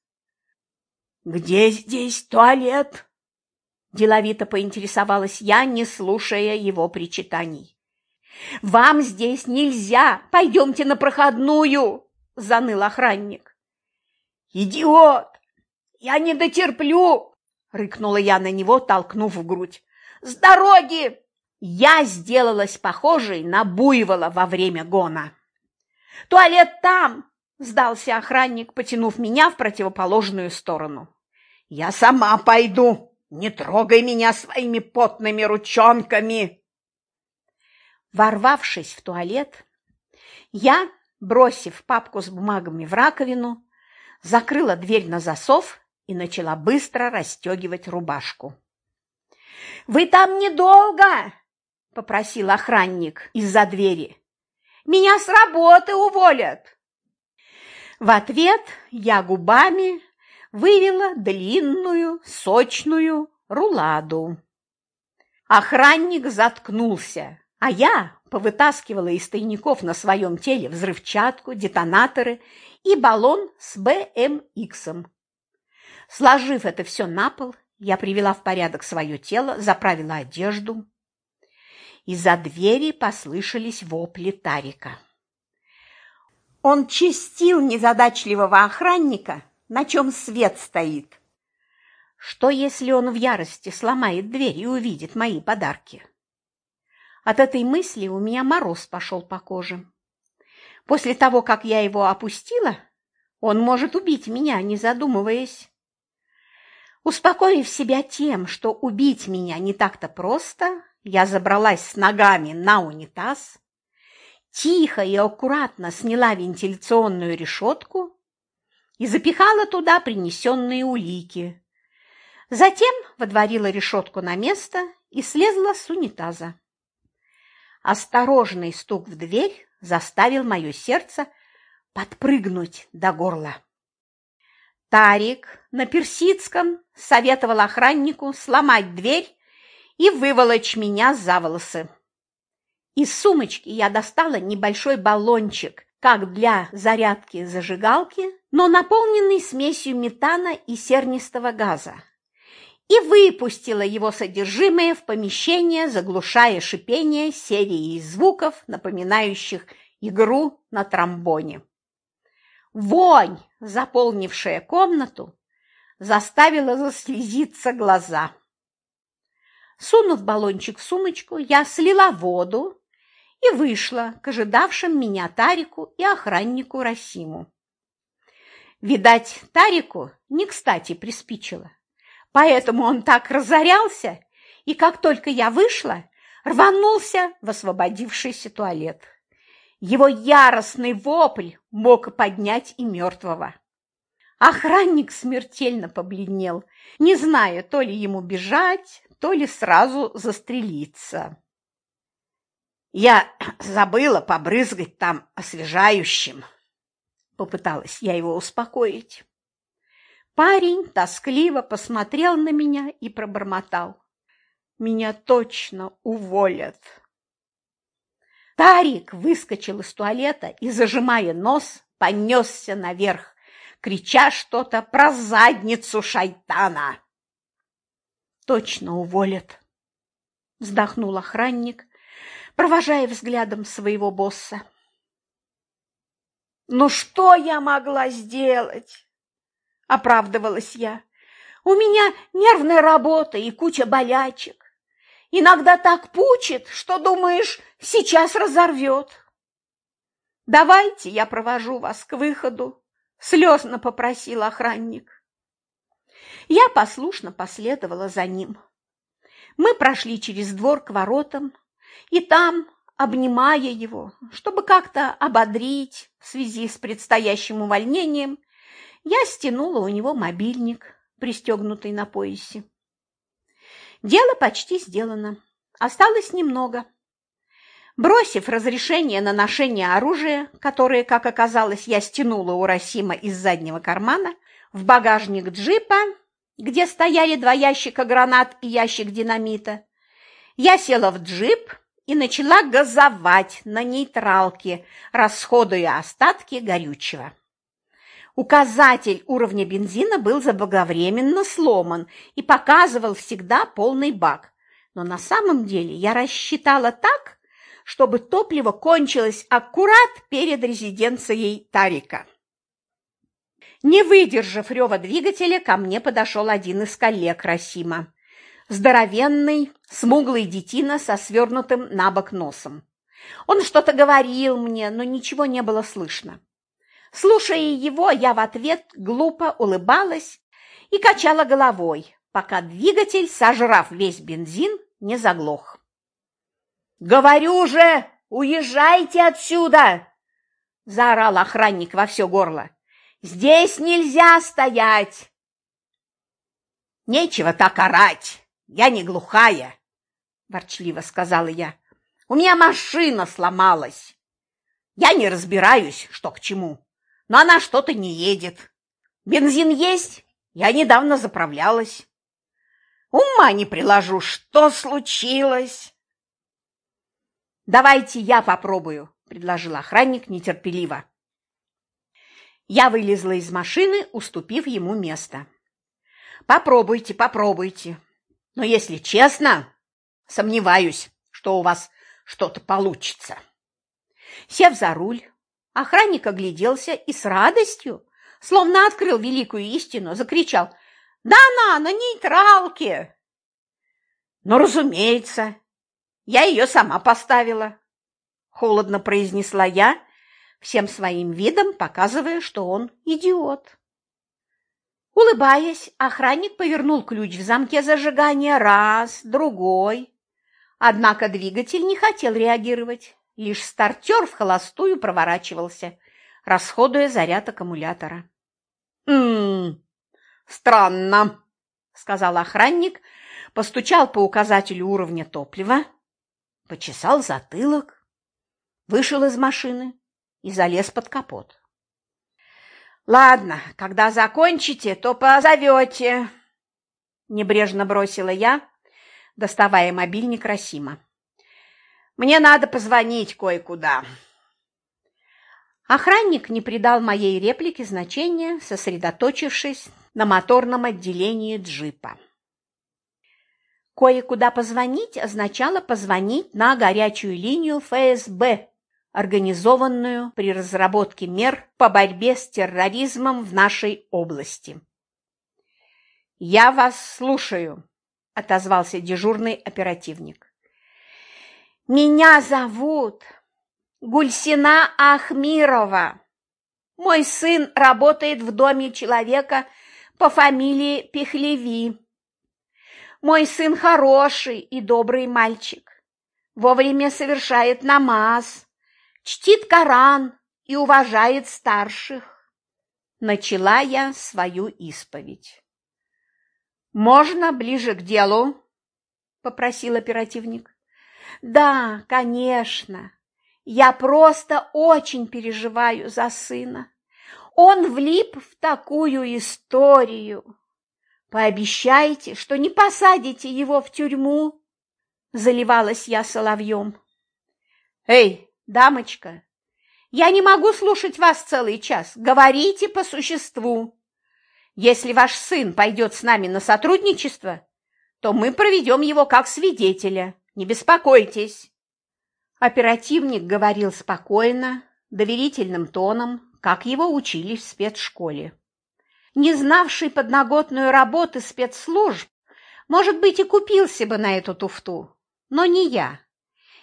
«Где здесь туалет?» Деловито поинтересовалась я, не слушая его причитаний. «Вам здесь нельзя! Пойдемте на проходную!» – заныл охранник. «Идиот! Я не дотерплю!» – рыкнула я на него, толкнув в грудь. «С дороги!» Я сделалась похожей на буйвола во время гона. «Туалет там!» – сдался охранник, потянув меня в противоположную сторону. «Я сама пойду! Не трогай меня своими потными ручонками!» Ворвавшись в туалет, я, бросив папку с бумагами в раковину, закрыла дверь на засов и начала быстро расстегивать рубашку. «Вы там недолго!» – попросил охранник из-за двери. «Меня с работы уволят!» В ответ я губами вывела длинную, сочную руладу. Охранник заткнулся, а я повытаскивала из тайников на своем теле взрывчатку, детонаторы и баллон с БМХом. Сложив это все на пол, я привела в порядок свое тело, заправила одежду. Из-за двери послышались вопли Тарика. Он чистил незадачливого охранника, на чем свет стоит. Что, если он в ярости сломает дверь и увидит мои подарки? От этой мысли у меня мороз пошел по коже. После того, как я его опустила, он может убить меня, не задумываясь. Успокоив себя тем, что убить меня не так-то просто, я забралась с ногами на унитаз, тихо и аккуратно сняла вентиляционную решетку и запихала туда принесенные улики. Затем водворила решетку на место и слезла с унитаза. Осторожный стук в дверь заставил мое сердце подпрыгнуть до горла. Тарик на персидском советовал охраннику сломать дверь и выволочь меня за волосы. Из сумочки я достала небольшой баллончик, как для зарядки зажигалки, но наполненный смесью метана и сернистого газа и выпустила его содержимое в помещение, заглушая шипение серии звуков, напоминающих игру на тромбоне. Вонь, заполнившая комнату, заставила заслезиться глаза. Сунув баллончик в сумочку, я слила воду и вышла к ожидавшим меня Тарику и охраннику Расиму. Видать, Тарику не кстати приспичило. Поэтому он так разорялся, и как только я вышла, рванулся в освободившийся туалет. Его яростный вопль мог поднять и мертвого. Охранник смертельно побледнел, не зная, то ли ему бежать, то ли сразу застрелиться. «Я забыла побрызгать там освежающим», — попыталась я его успокоить. Парень тоскливо посмотрел на меня и пробормотал. Меня точно уволят. Тарик выскочил из туалета и, зажимая нос, понесся наверх, крича что-то про задницу шайтана. Точно уволят, вздохнул охранник, провожая взглядом своего босса. Ну что я могла сделать? – оправдывалась я. «У меня нервная работа и куча болячек. Иногда так пучит, что, думаешь, сейчас разорвет. Давайте я провожу вас к выходу», – слезно попросил охранник. Я послушно последовала за ним. Мы прошли через двор к воротам, и там, обнимая его, чтобы как-то ободрить в связи с предстоящим увольнением, я стянула у него мобильник, пристегнутый на поясе. Дело почти сделано. Осталось немного. Бросив разрешение на ношение оружия, которое, как оказалось, я стянула у Расима из заднего кармана, в багажник джипа, где стояли два ящика гранат и ящик динамита, я села в джип и начала газовать на нейтралке, расходуя остатки горючего. Указатель уровня бензина был заблаговременно сломан и показывал всегда полный бак. Но на самом деле я рассчитала так, чтобы топливо кончилось аккурат перед резиденцией Тарика. Не выдержав рева двигателя, ко мне подошел один из коллег Расима. Здоровенный, смуглый детина со свернутым на бок носом. Он что-то говорил мне, но ничего не было слышно. Слушая его, я в ответ глупо улыбалась и качала головой, пока двигатель, сожрав весь бензин, не заглох. «Говорю же, уезжайте отсюда!» – заорал охранник во все горло. Здесь нельзя стоять. Нечего так орать. Я не глухая, ворчливо сказала я. У меня машина сломалась. Я не разбираюсь, что к чему, но она что-то не едет. Бензин есть? Я недавно заправлялась. Ума не приложу, что случилось? Давайте я попробую, предложил охранник нетерпеливо. Я вылезла из машины, уступив ему место. Попробуйте, попробуйте. Но если честно, сомневаюсь, что у вас что-то получится. Сев за руль, охранник огляделся и с радостью, словно открыл великую истину, закричал «Да она на нейтралке!» «Ну, разумеется, я ее сама поставила», – холодно произнесла я, всем своим видом показывая, что он идиот. Улыбаясь, охранник повернул ключ в замке зажигания раз, другой. Однако двигатель не хотел реагировать, лишь стартер в холостую проворачивался, расходуя заряд аккумулятора. «М-м, странно», — сказал охранник, постучал по указателю уровня топлива, почесал затылок, вышел из машины и залез под капот. «Ладно, когда закончите, то позовете», – небрежно бросила я, доставая мобильник Расима. «Мне надо позвонить кое-куда». Охранник не придал моей реплике значения, сосредоточившись на моторном отделении джипа. Кое-куда позвонить означало позвонить на горячую линию ФСБ организованную при разработке мер по борьбе с терроризмом в нашей области. «Я вас слушаю», – отозвался дежурный оперативник. «Меня зовут Гульсина Ахмирова. Мой сын работает в доме человека по фамилии Пехлеви. Мой сын хороший и добрый мальчик. Вовремя совершает намаз, чтит Коран и уважает старших. Начала я свою исповедь. «Можно ближе к делу?» – попросил оперативник. «Да, конечно. Я просто очень переживаю за сына. Он влип в такую историю. Пообещайте, что не посадите его в тюрьму?» Заливалась я соловьем. «Эй, «Дамочка, я не могу слушать вас целый час. Говорите по существу. Если ваш сын пойдет с нами на сотрудничество, то мы проведем его как свидетеля. Не беспокойтесь». Оперативник говорил спокойно, доверительным тоном, как его учили в спецшколе. Не знавший подноготную работы спецслужб, может быть, и купился бы на эту туфту, но не я.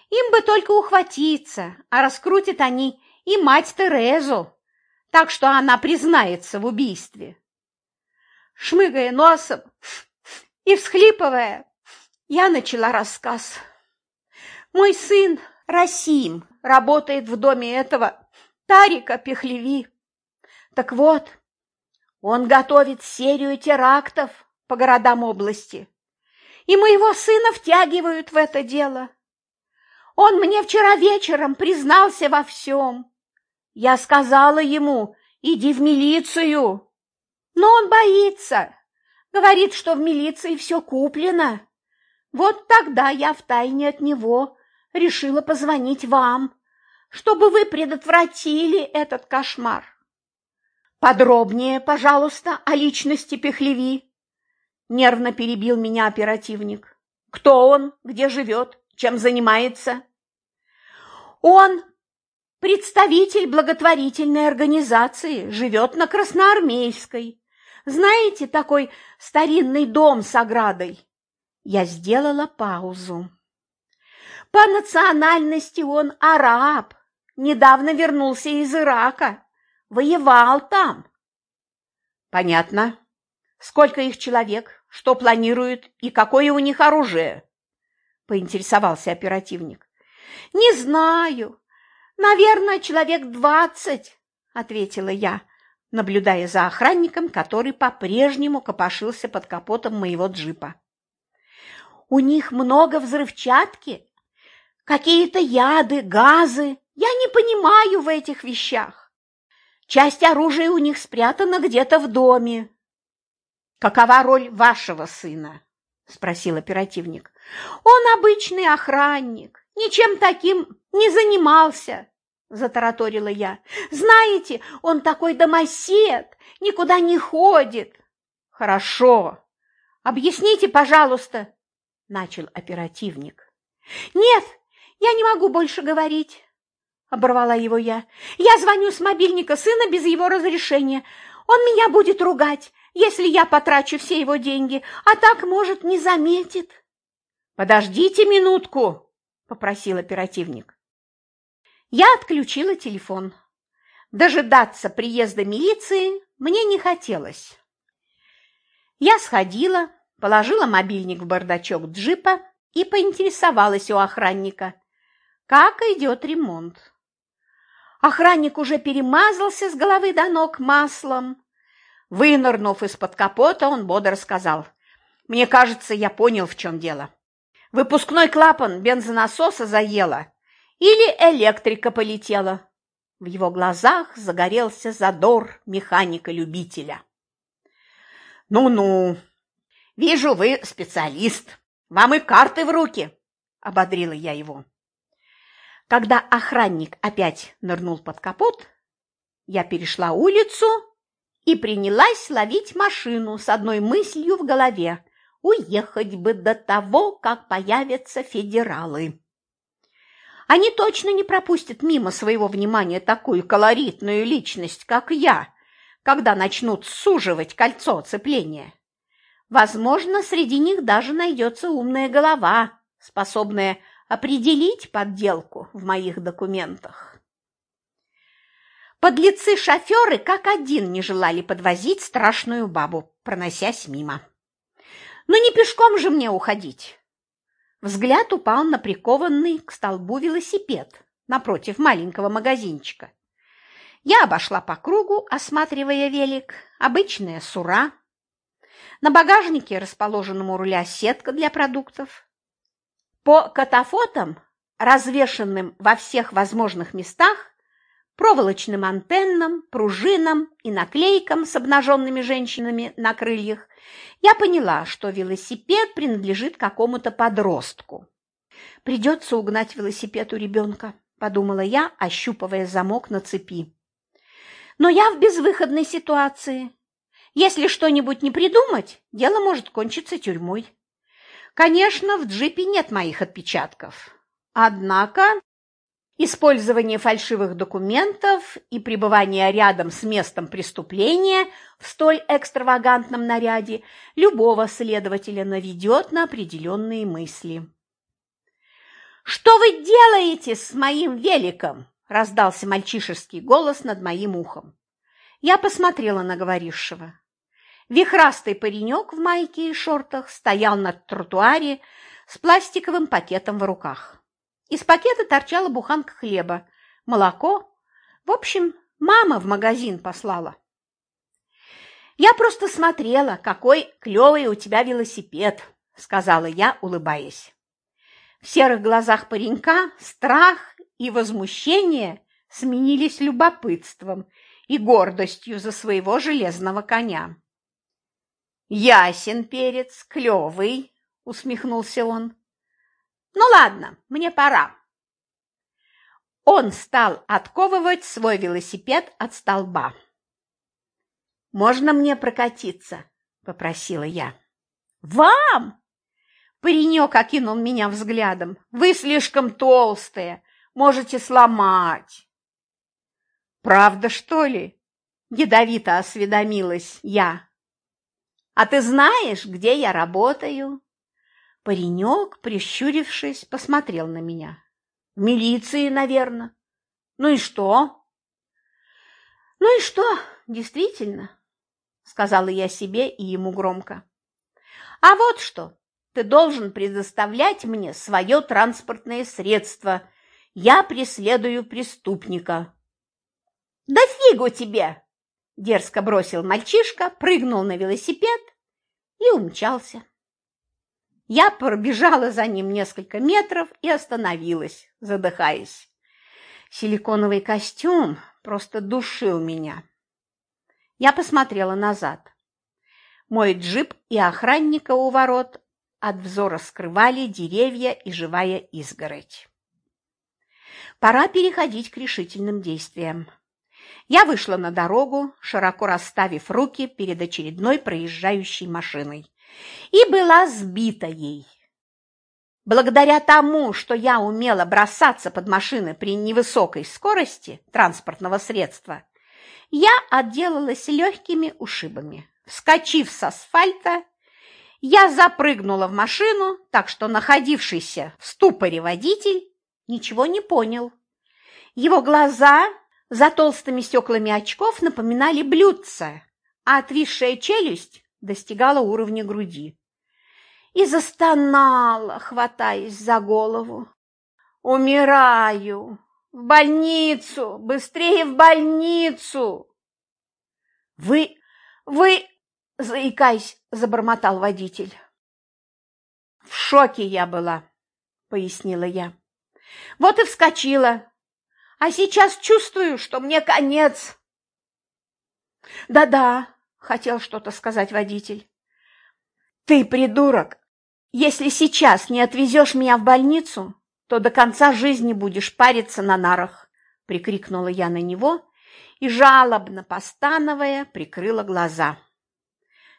Им бы только ухватиться, а раскрутят они и мать Терезу, так что она признается в убийстве. Шмыгая носом и всхлипывая, я начала рассказ. Мой сын Расим работает в доме этого Тарика Пехлеви. Так вот, он готовит серию терактов по городам области, и моего сына втягивают в это дело. Он мне вчера вечером признался во всем. Я сказала ему, иди в милицию. Но он боится. Говорит, что в милиции все куплено. Вот тогда я втайне от него решила позвонить вам, чтобы вы предотвратили этот кошмар. Подробнее, пожалуйста, о личности Пехлеви. Нервно перебил меня оперативник. Кто он, где живет, чем занимается? Он представитель благотворительной организации, живет на Красноармейской. Знаете, такой старинный дом с оградой? Я сделала паузу. По национальности он араб, недавно вернулся из Ирака, воевал там. Понятно. Сколько их человек, что планируют и какое у них оружие? Поинтересовался оперативник. Не знаю. Наверное, человек двадцать, ответила я, наблюдая за охранником, который по-прежнему копошился под капотом моего джипа. У них много взрывчатки, какие-то яды, газы. Я не понимаю в этих вещах. Часть оружия у них спрятана где-то в доме. Какова роль вашего сына? спросил оперативник. Он обычный охранник, ничем таким не занимался, затараторила я. Знаете, он такой домосед, никуда не ходит. Хорошо. Объясните, пожалуйста, начал оперативник. Нет, я не могу больше говорить, оборвала его я. Я звоню с мобильника сына без его разрешения. Он меня будет ругать, если я потрачу все его деньги, а так, может, не заметит. Подождите минутку, попросил оперативник. Я отключила телефон. Дожидаться приезда милиции мне не хотелось. Я сходила, положила мобильник в бардачок джипа и поинтересовалась у охранника, как идет ремонт. Охранник уже перемазался с головы до ног маслом. Вынырнув из-под капота, он бодро сказал, «Мне кажется, я понял, в чем дело. Выпускной клапан бензонасоса заело или электрика полетела». В его глазах загорелся задор механика-любителя. «Ну-ну», Вижу, вы специалист. Вам и карты в руки, ободрила я его. Когда охранник опять нырнул под капот, я перешла улицу и принялась ловить машину с одной мыслью в голове – уехать бы до того, как появятся федералы. Они точно не пропустят мимо своего внимания такую колоритную личность, как я, когда начнут суживать кольцо цепления. Возможно, среди них даже найдется умная голова, способная определить подделку в моих документах. Подлецы-шоферы как один не желали подвозить страшную бабу, проносясь мимо. Но не пешком же мне уходить. Взгляд упал на прикованный к столбу велосипед напротив маленького магазинчика. Я обошла по кругу, осматривая велик, обычная сура, на багажнике, расположенном у руля, сетка для продуктов. По катафотам, развешанным во всех возможных местах, проволочным антеннам, пружинам и наклейкам с обнаженными женщинами на крыльях, я поняла, что велосипед принадлежит какому-то подростку. «Придется угнать велосипед у ребенка», – подумала я, ощупывая замок на цепи. «Но я в безвыходной ситуации. Если что-нибудь не придумать, дело может кончиться тюрьмой. Конечно, в джипе нет моих отпечатков. Однако использование фальшивых документов и пребывание рядом с местом преступления в столь экстравагантном наряде любого следователя наведет на определенные мысли. «Что вы делаете с моим великом?» – раздался мальчишеский голос над моим ухом. Я посмотрела на говорившего. Вихрастый паренек в майке и шортах стоял на тротуаре с пластиковым пакетом в руках. Из пакета торчала буханка хлеба, молоко. В общем, мама в магазин послала. «Я просто смотрела, какой клевый у тебя велосипед», – сказала я, улыбаясь. В серых глазах паренька страх и возмущение сменились любопытством и гордостью за своего железного коня. «Ясен перец, клевый», – усмехнулся он. «Ну ладно, мне пора». Он стал отковывать свой велосипед от столба. «Можно мне прокатиться?» – попросила я. «Вам?» – паренек окинул меня взглядом. «Вы слишком толстые, можете сломать». Правда, что ли? Ядовито осведомилась я. А ты знаешь, где я работаю? Паренек, прищурившись, посмотрел на меня. В милиции, наверное. Ну и что? Ну и что, действительно, сказала я себе и ему громко. А вот что, ты должен предоставлять мне свое транспортное средство. Я преследую преступника. Да фигу тебе! Дерзко бросил мальчишка, прыгнул на велосипед и умчался. Я пробежала за ним несколько метров и остановилась, задыхаясь. Силиконовый костюм просто душил меня. Я посмотрела назад. Мой джип и охранника у ворот от взора скрывали деревья и живая изгородь. Пора переходить к решительным действиям. Я вышла на дорогу, широко расставив руки перед очередной проезжающей машиной и была сбита ей. Благодаря тому, что я умела бросаться под машины при невысокой скорости транспортного средства, я отделалась легкими ушибами. Вскочив с асфальта, я запрыгнула в машину, так что находившийся в ступоре водитель ничего не понял. Его глаза за толстыми стеклами очков напоминали блюдца, а отвисшая челюсть достигала уровня груди. И застонала, хватаясь за голову. «Умираю! В больницу! Быстрее в больницу!» «Вы... вы...» – заикаясь, забормотал водитель. «В шоке я была», – пояснила я. «Вот и вскочила. А сейчас чувствую, что мне конец». «Да-да, хотел что-то сказать водитель. Ты придурок! Если сейчас не отвезешь меня в больницу, то до конца жизни будешь париться на нарах, прикрикнула я на него и жалобно постановая прикрыла глаза.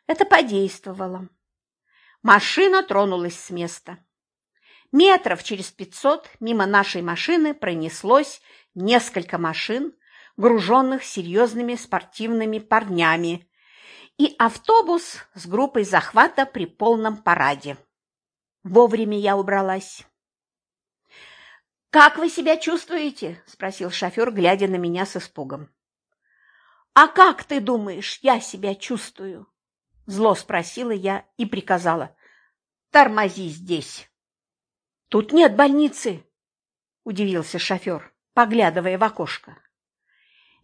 Это подействовало. Машина тронулась с места. Метров через пятьсот мимо нашей машины пронеслось несколько машин, груженных серьезными спортивными парнями и автобус с группой захвата при полном параде. Вовремя я убралась. «Как вы себя чувствуете?» – спросил шофер, глядя на меня с испугом. «А как ты думаешь, я себя чувствую?» Зло спросила я и приказала. «Тормози здесь». «Тут нет больницы», – удивился шофер, поглядывая в окошко.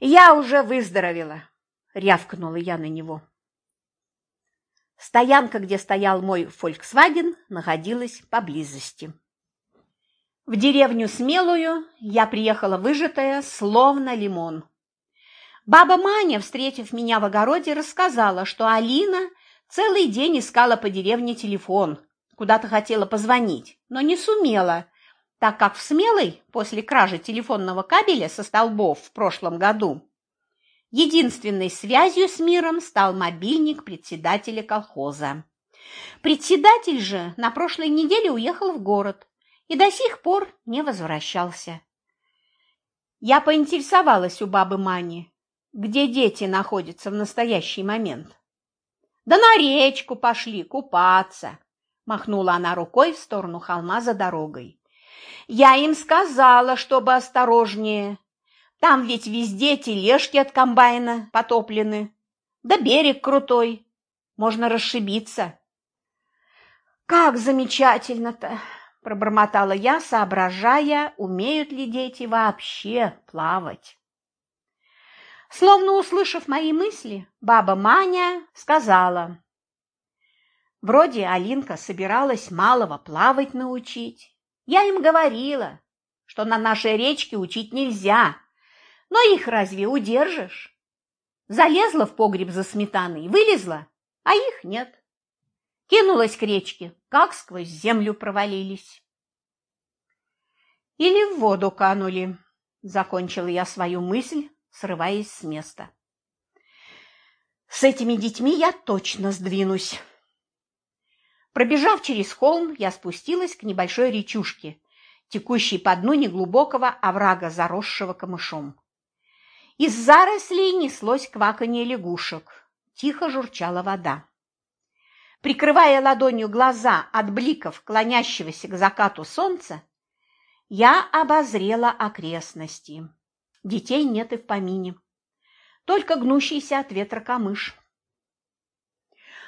«Я уже выздоровела», – рявкнула я на него. Стоянка, где стоял мой «Фольксваген», находилась поблизости. В деревню Смелую я приехала выжатая, словно лимон. Баба Маня, встретив меня в огороде, рассказала, что Алина целый день искала по деревне телефон, куда-то хотела позвонить, но не сумела, так как в Смелой после кражи телефонного кабеля со столбов в прошлом году Единственной связью с миром стал мобильник председателя колхоза. Председатель же на прошлой неделе уехал в город и до сих пор не возвращался. Я поинтересовалась у бабы Мани, где дети находятся в настоящий момент. «Да на речку пошли купаться!» – махнула она рукой в сторону холма за дорогой. «Я им сказала, чтобы осторожнее, там ведь везде тележки от комбайна потоплены. Да берег крутой, можно расшибиться. Как замечательно-то, пробормотала я, соображая, умеют ли дети вообще плавать. Словно услышав мои мысли, баба Маня сказала. Вроде Алинка собиралась малого плавать научить. Я им говорила, что на нашей речке учить нельзя, но их разве удержишь? Залезла в погреб за сметаной, вылезла, а их нет. Кинулась к речке, как сквозь землю провалились. Или в воду канули, закончила я свою мысль, срываясь с места. С этими детьми я точно сдвинусь. Пробежав через холм, я спустилась к небольшой речушке, текущей по дну неглубокого оврага, заросшего камышом. Из зарослей неслось кваканье лягушек, тихо журчала вода. Прикрывая ладонью глаза от бликов клонящегося к закату солнца, я обозрела окрестности. Детей нет и в помине, только гнущийся от ветра камыш.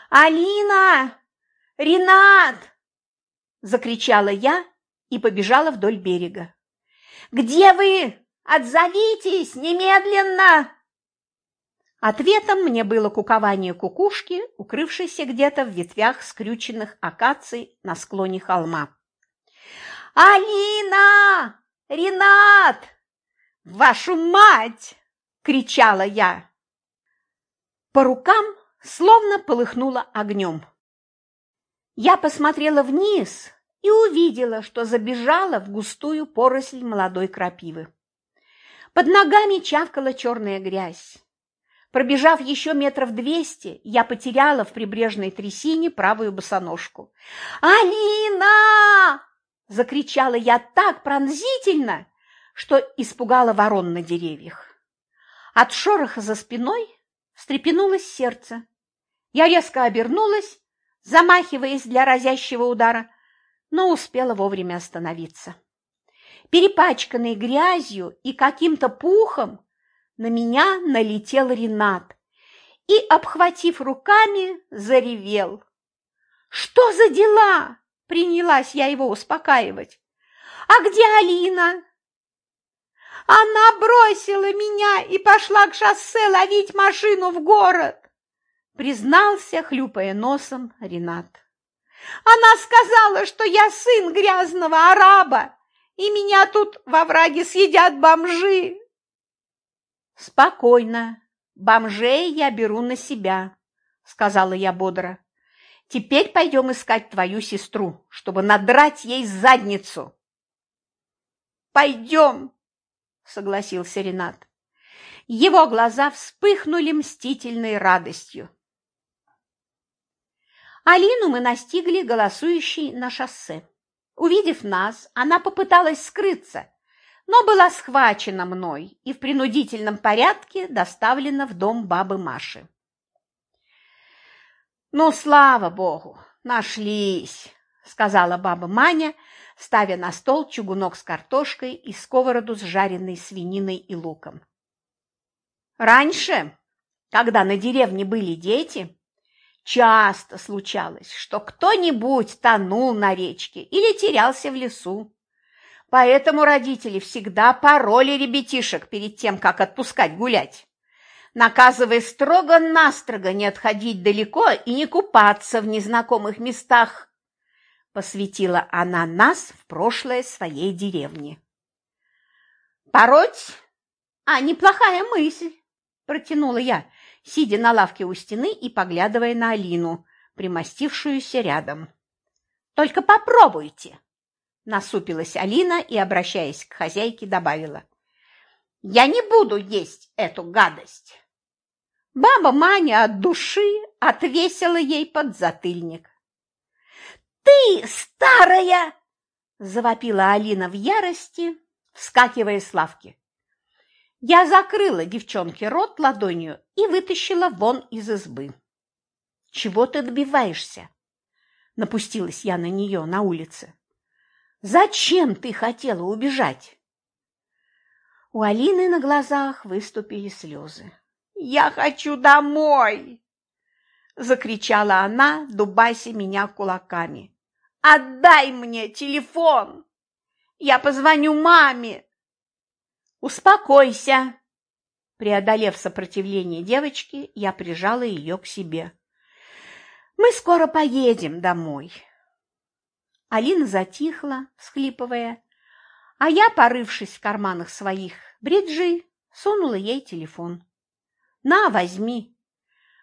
«Алина! Ренат!» – закричала я и побежала вдоль берега. «Где вы? Отзовитесь немедленно!» Ответом мне было кукование кукушки, укрывшейся где-то в ветвях скрюченных акаций на склоне холма. «Алина! Ренат! Вашу мать!» – кричала я. По рукам словно полыхнуло огнем. Я посмотрела вниз и увидела, что забежала в густую поросль молодой крапивы. Под ногами чавкала черная грязь. Пробежав еще метров двести, я потеряла в прибрежной трясине правую босоножку. «Алина!» – закричала я так пронзительно, что испугала ворон на деревьях. От шороха за спиной встрепенулось сердце. Я резко обернулась, замахиваясь для разящего удара, но успела вовремя остановиться. Перепачканный грязью и каким-то пухом, на меня налетел Ренат и, обхватив руками, заревел. «Что за дела?» – принялась я его успокаивать. «А где Алина?» «Она бросила меня и пошла к шоссе ловить машину в город!» Признался, хлюпая носом, Ренат. «Она сказала, что я сын грязного араба, и меня тут во враге съедят бомжи!» «Спокойно. Бомжей я беру на себя», – сказала я бодро. «Теперь пойдем искать твою сестру, чтобы надрать ей задницу». «Пойдем», – согласился Ренат. Его глаза вспыхнули мстительной радостью. Алину мы настигли голосующей на шоссе. Увидев нас, она попыталась скрыться, но была схвачена мной и в принудительном порядке доставлена в дом бабы Маши. «Ну, слава богу, нашлись!» – сказала баба Маня, ставя на стол чугунок с картошкой и сковороду с жареной свининой и луком. Раньше, когда на деревне были дети, часто случалось, что кто-нибудь тонул на речке или терялся в лесу. Поэтому родители всегда пороли ребятишек перед тем, как отпускать гулять, наказывая строго-настрого не отходить далеко и не купаться в незнакомых местах. Посвятила она нас в прошлое своей деревни. «Пороть? А, неплохая мысль!» – протянула я, сидя на лавке у стены и поглядывая на Алину, примостившуюся рядом. «Только попробуйте!» Насупилась Алина и, обращаясь к хозяйке, добавила. «Я не буду есть эту гадость!» Баба Маня от души отвесила ей подзатыльник. «Ты старая!» – завопила Алина в ярости, вскакивая с лавки. Я закрыла девчонке рот ладонью и вытащила вон из избы. «Чего ты добиваешься?» – напустилась я на нее на улице. Зачем ты хотела убежать? У Алины на глазах выступили слезы. «Я хочу домой!» Закричала она, дубася меня кулаками. «Отдай мне телефон! Я позвоню маме!» «Успокойся!» Преодолев сопротивление девочки, я прижала ее к себе. «Мы скоро поедем домой!» Алина затихла, всхлипывая, а я, порывшись в карманах своих бриджей, сунула ей телефон. «На, возьми.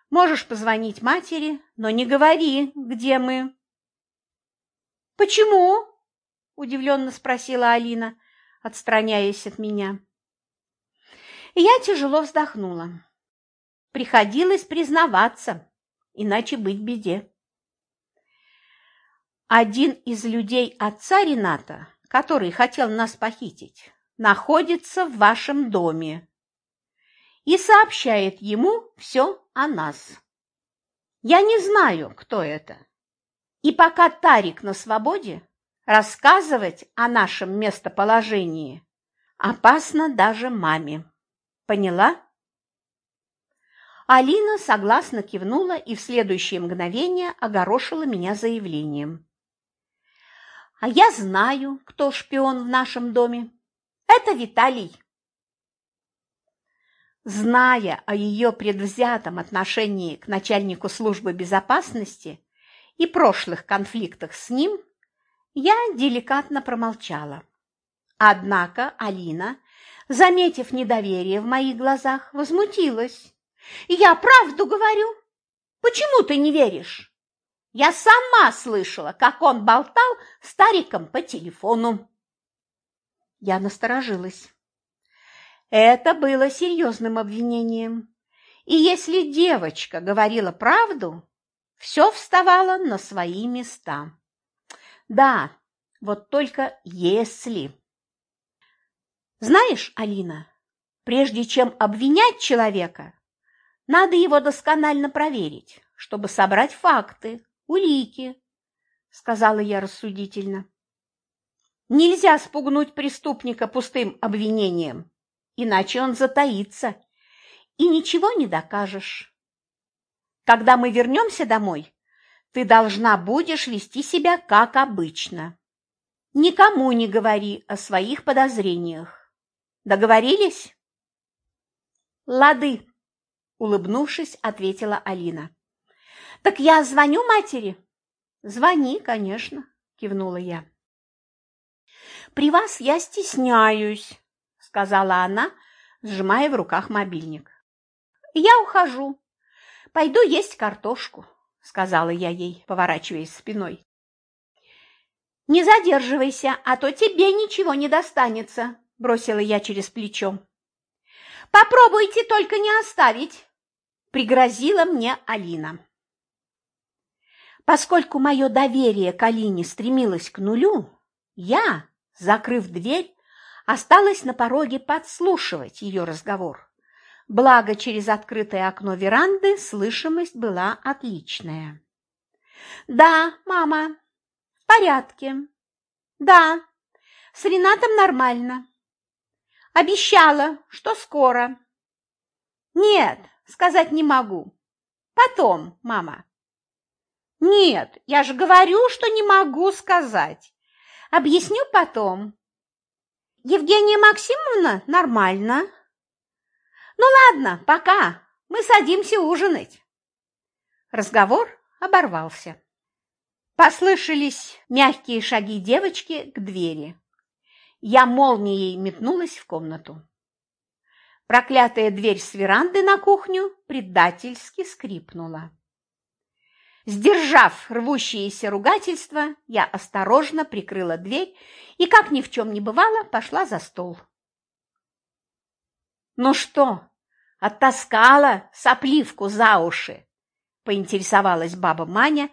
Можешь позвонить матери, но не говори, где мы». «Почему?» – удивленно спросила Алина, отстраняясь от меня. Я тяжело вздохнула. Приходилось признаваться, иначе быть беде. Один из людей отца Рената, который хотел нас похитить, находится в вашем доме. и сообщает ему все о нас. Я не знаю, кто это. И пока Тарик на свободе, рассказывать о нашем местоположении опасно даже маме. Поняла? Алина согласно кивнула и в следующее мгновение огорошила меня заявлением. А я знаю, кто шпион в нашем доме. Это Виталий. Зная о ее предвзятом отношении к начальнику службы безопасности и прошлых конфликтах с ним, я деликатно промолчала. Однако Алина, заметив недоверие в моих глазах, возмутилась. «Я правду говорю. Почему ты не веришь? Я сама слышала, как он болтал с Тариком по телефону». Я насторожилась. Это было серьезным обвинением. И если девочка говорила правду, все вставало на свои места. Да, вот только если. Знаешь, Алина, прежде чем обвинять человека, надо его досконально проверить, чтобы собрать факты, улики, сказала я рассудительно. Нельзя спугнуть преступника пустым обвинением иначе он затаится, и ничего не докажешь. Когда мы вернемся домой, ты должна будешь вести себя как обычно. Никому не говори о своих подозрениях. Договорились? Лады, улыбнувшись, ответила Алина. Так я звоню матери? Звони, конечно, кивнула я. При вас я стесняюсь, сказала она, сжимая в руках мобильник. «Я ухожу. Пойду есть картошку», – сказала я ей, поворачиваясь спиной. «Не задерживайся, а то тебе ничего не достанется», – бросила я через плечо. «Попробуйте только не оставить», – пригрозила мне Алина. Поскольку мое доверие к Алине стремилось к нулю, я, закрыв дверь, осталась на пороге подслушивать ее разговор. Благо, через открытое окно веранды слышимость была отличная. «Да, мама, в порядке. Да, с Ренатом нормально. Обещала, что скоро. Нет, сказать не могу. Потом, мама. Нет, я же говорю, что не могу сказать. Объясню потом. Евгения Максимовна нормально. Ну ладно, пока. Мы садимся ужинать. Разговор оборвался. Послышались мягкие шаги девочки к двери. Я молнией метнулась в комнату. Проклятая дверь с веранды на кухню предательски скрипнула. Сдержав рвущееся ругательство, я осторожно прикрыла дверь и, как ни в чем не бывало, пошла за стол. «Ну что, оттаскала сопливку за уши?» – поинтересовалась баба Маня,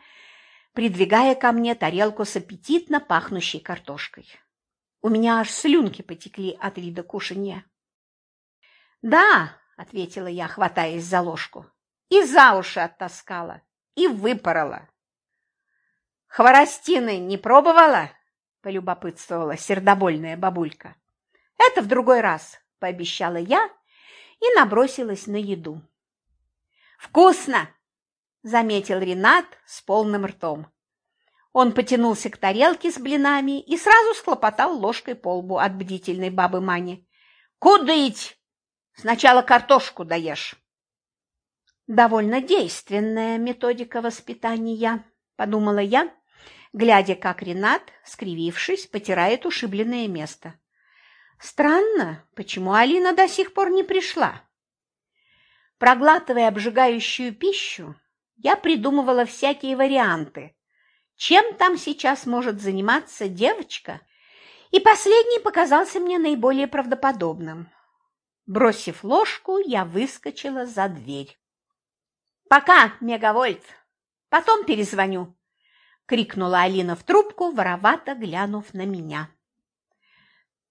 придвигая ко мне тарелку с аппетитно пахнущей картошкой. У меня аж слюнки потекли от вида кушанья. «Да», – ответила я, хватаясь за ложку, – «и за уши оттаскала» и выпорола. «Хворостины не пробовала?» – полюбопытствовала сердобольная бабулька. «Это в другой раз», – пообещала я и набросилась на еду. «Вкусно!» – заметил Ренат с полным ртом. Он потянулся к тарелке с блинами и сразу схлопотал ложкой по лбу от бдительной бабы Мани. «Кудыть! Сначала картошку даешь!» Довольно действенная методика воспитания, подумала я, глядя, как Ренат, скривившись, потирает ушибленное место. Странно, почему Алина до сих пор не пришла? Проглатывая обжигающую пищу, я придумывала всякие варианты, чем там сейчас может заниматься девочка, и последний показался мне наиболее правдоподобным. Бросив ложку, я выскочила за дверь. «Пока, Мегавольт! Потом перезвоню!» – крикнула Алина в трубку, воровато глянув на меня.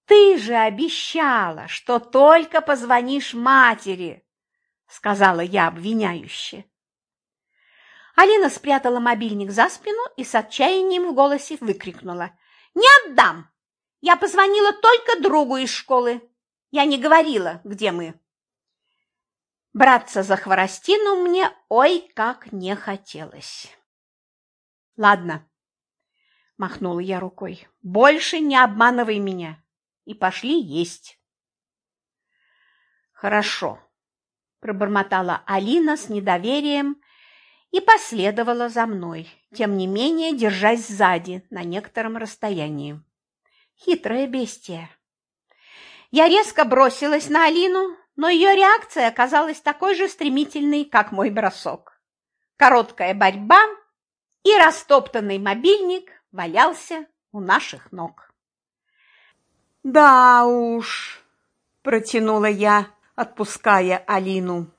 «Ты же обещала, что только позвонишь матери!» – сказала я обвиняюще. Алина спрятала мобильник за спину и с отчаянием в голосе выкрикнула. «Не отдам! Я позвонила только другу из школы. Я не говорила, где мы». Браться за хворостину мне ой как не хотелось. «Ладно», – махнула я рукой, – «больше не обманывай меня и пошли есть». «Хорошо», – пробормотала Алина с недоверием и последовала за мной, тем не менее держась сзади на некотором расстоянии. Хитрое бестия. Я резко бросилась на Алину, но ее реакция оказалась такой же стремительной, как мой бросок. Короткая борьба, и растоптанный мобильник валялся у наших ног. «Да уж», – протянула я, отпуская Алину.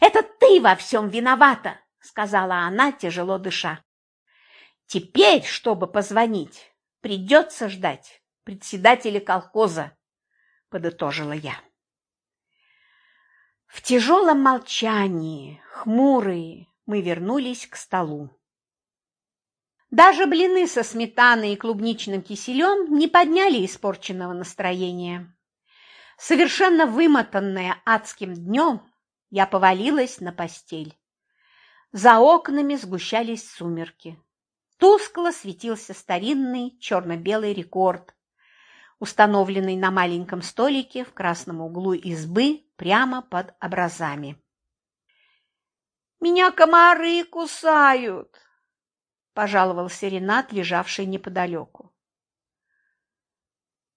«Это ты во всем виновата!» – сказала она, тяжело дыша. «Теперь, чтобы позвонить, придется ждать председателя колхоза», – подытожила я. В тяжелом молчании, хмурые, мы вернулись к столу. Даже блины со сметаной и клубничным киселем не подняли испорченного настроения. Совершенно вымотанная адским днем, я повалилась на постель. За окнами сгущались сумерки. Тускло светился старинный черно-белый рекорд, установленный на маленьком столике в красном углу избы прямо под образами. «Меня комары кусают!» – пожаловался Ренат, лежавший неподалеку.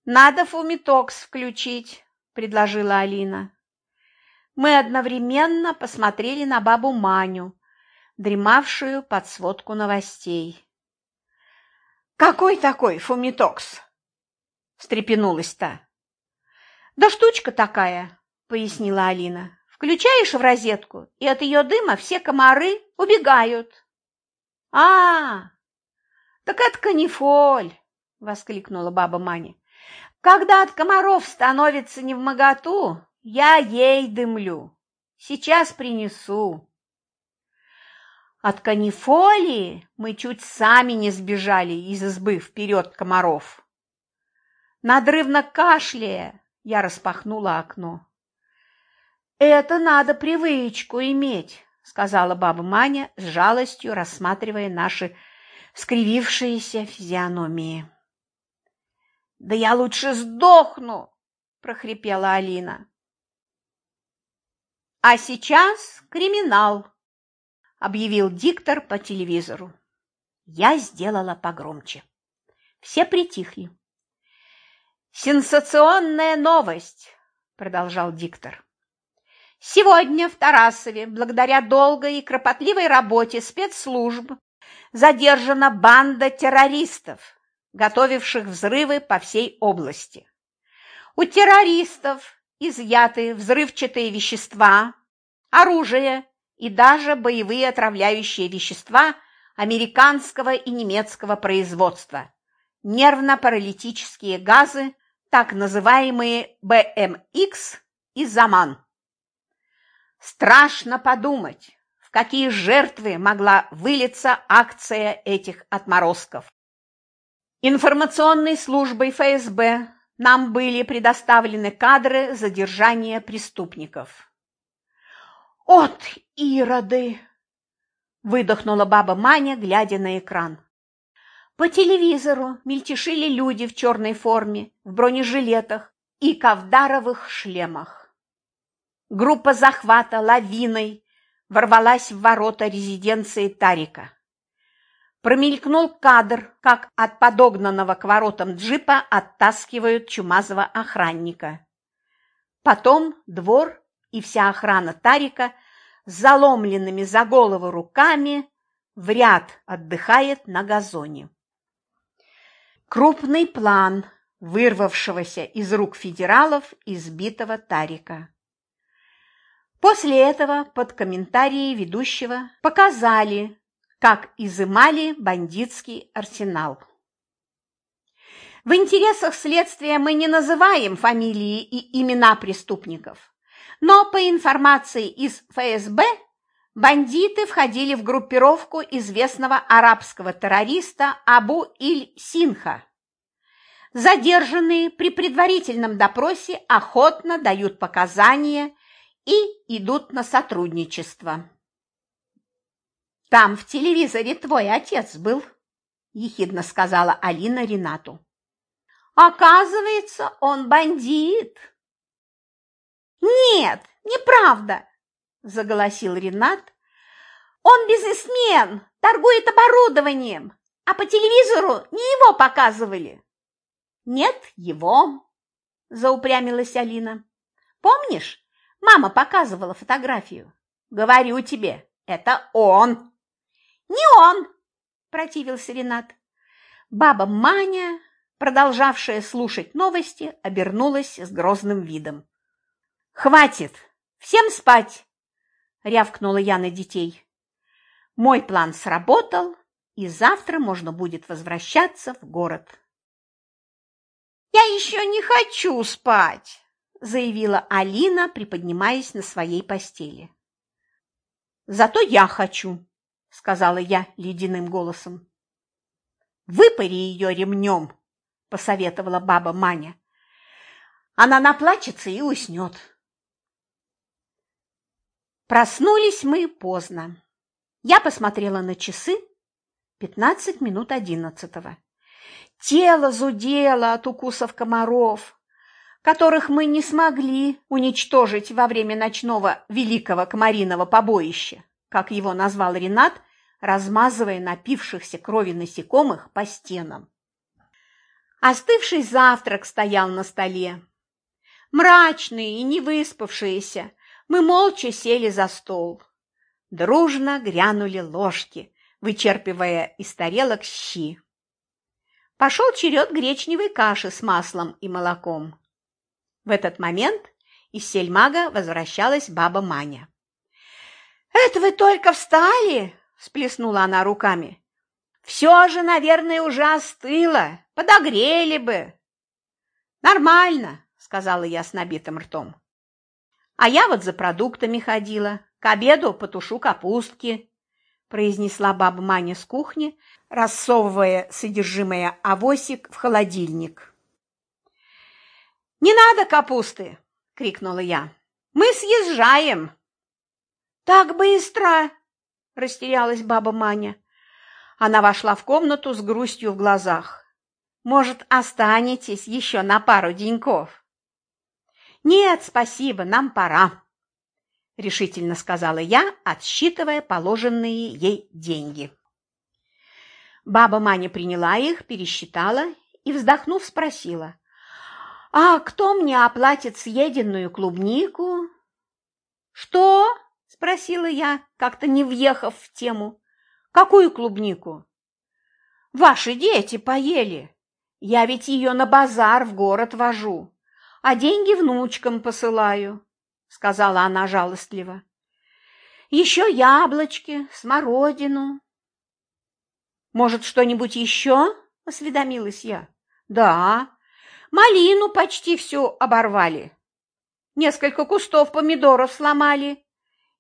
«Надо фумитокс включить», – предложила Алина. Мы одновременно посмотрели на бабу Маню, дремавшую под сводку новостей. «Какой такой фумитокс?» – встрепенулась та. «Да штучка такая», – пояснила Алина. «Включаешь в розетку, и от ее дыма все комары убегают». «А, так это канифоль!» – воскликнула баба Маня. «Когда от комаров становится не в моготу, я ей дымлю. Сейчас принесу». От канифолии мы чуть сами не сбежали из избы вперед комаров. Надрывно кашляя, я распахнула окно. «Это надо привычку иметь», — сказала баба Маня с жалостью, рассматривая наши скривившиеся физиономии. «Да я лучше сдохну!» – прохрипела Алина. «А сейчас криминал», – объявил диктор по телевизору. Я сделала погромче. Все притихли. «Сенсационная новость!» – продолжал диктор. Сегодня в Тарасове, благодаря долгой и кропотливой работе спецслужб, задержана банда террористов, готовивших взрывы по всей области. У террористов изъяты взрывчатые вещества, оружие и даже боевые отравляющие вещества американского и немецкого производства, нервно-паралитические газы, так называемые БМХ и ЗАМАН. Страшно подумать, в какие жертвы могла вылиться акция этих отморозков. Информационной службой ФСБ нам были предоставлены кадры задержания преступников. «От ироды!» – выдохнула баба Маня, глядя на экран. По телевизору мельтешили люди в черной форме, в бронежилетах и ковдаровых шлемах. Группа захвата лавиной ворвалась в ворота резиденции Тарика. Промелькнул кадр, как от подогнанного к воротам джипа оттаскивают чумазого охранника. Потом двор и вся охрана Тарика с заломленными за голову руками в ряд отдыхает на газоне. Крупный план вырвавшегося из рук федералов избитого Тарика. После этого под комментарии ведущего показали, как изымали бандитский арсенал. В интересах следствия мы не называем фамилии и имена преступников, Но по информации из ФСБ, бандиты входили в группировку известного арабского террориста Абу Иль-Синха. Задержанные при предварительном допросе охотно дают показания и идут на сотрудничество. «Там в телевизоре твой отец был», – ехидно сказала Алина Ренату. «Оказывается, он бандит». «Нет, неправда!» – заголосил Ренат. «Он бизнесмен, торгует оборудованием, а по телевизору не его показывали». «Нет, его!» – заупрямилась Алина. «Помнишь, мама показывала фотографию? Говорю тебе, это он!» «Не он!» – противился Ренат. Баба Маня, продолжавшая слушать новости, обернулась с грозным видом. «Хватит! Всем спать!» – рявкнула я на детей. Мой план сработал, и завтра можно будет возвращаться в город. «Я еще не хочу спать!» – заявила Алина, приподнимаясь на своей постели. «Зато я хочу!» – сказала я ледяным голосом. «Выпари ее ремнем!» – посоветовала баба Маня. «Она наплачется и уснет!» Проснулись мы поздно. Я посмотрела на часы. Пятнадцать минут одиннадцатого. Тело зудело от укусов комаров, которых мы не смогли уничтожить во время ночного великого комариного побоища, как его назвал Ренат, размазывая напившихся крови насекомых по стенам. Остывший завтрак стоял на столе. Мрачные и невыспавшиеся, мы молча сели за стол. Дружно грянули ложки, вычерпывая из тарелок щи. Пошел черед гречневой каши с маслом и молоком. В этот момент из сельмага возвращалась баба Маня. «Это вы только встали?» – сплеснула она руками. «Все же, наверное, уже остыло. Подогрели бы». «Нормально», – сказала я с набитым ртом. А я вот за продуктами ходила. К обеду потушу капустки, произнесла баба Маня с кухни, рассовывая содержимое авосик в холодильник. «Не надо капусты!» – крикнула я. «Мы съезжаем!» «Так быстро!» – растерялась баба Маня. Она вошла в комнату с грустью в глазах. «Может, останетесь еще на пару деньков?» «Нет, спасибо, нам пора», – решительно сказала я, отсчитывая положенные ей деньги. Баба Маня приняла их, пересчитала и, вздохнув, спросила, «А кто мне оплатит съеденную клубнику?» «Что?» – спросила я, как-то не въехав в тему. «Какую клубнику?» «Ваши дети поели. Я ведь ее на базар в город вожу а деньги внучкам посылаю», — сказала она жалостливо. «Еще яблочки, смородину». «Может, что-нибудь еще?» – осведомилась я. «Да, малину почти все оборвали. Несколько кустов помидоров сломали,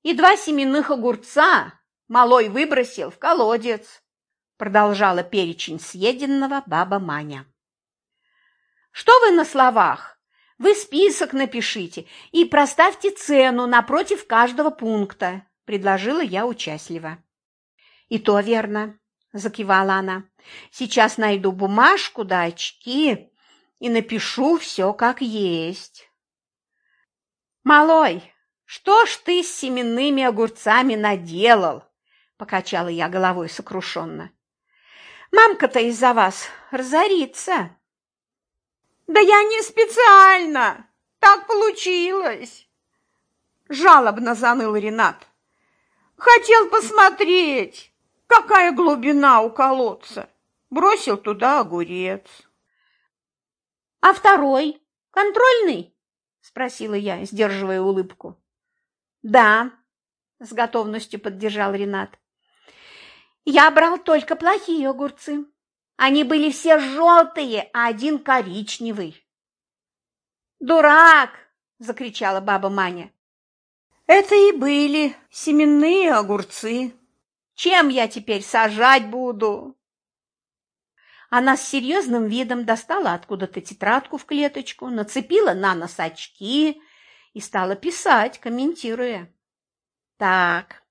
и два семенных огурца малой выбросил в колодец», – продолжала перечень съеденного баба Маня. «Что вы на словах? Вы список напишите и проставьте цену напротив каждого пункта, предложила я участливо. И то верно, закивала она. Сейчас найду бумажку да очки и напишу все как есть. Малой, что ж ты с семенными огурцами наделал? Покачала я головой сокрушенно. Мамка-то из-за вас разорится. Да я не специально, так получилось. Жалобно заныл Ренат. Хотел посмотреть, какая глубина у колодца. Бросил туда огурец. А второй, контрольный? Спросила я, сдерживая улыбку. Да, с готовностью поддержал Ренат. Я брал только плохие огурцы. Они были все желтые, а один коричневый. «Дурак!» – закричала баба Маня. Это и были семенные огурцы. Чем я теперь сажать буду? Она с серьезным видом достала откуда-то тетрадку в клеточку, нацепила на нос очки и стала писать, комментируя. Так,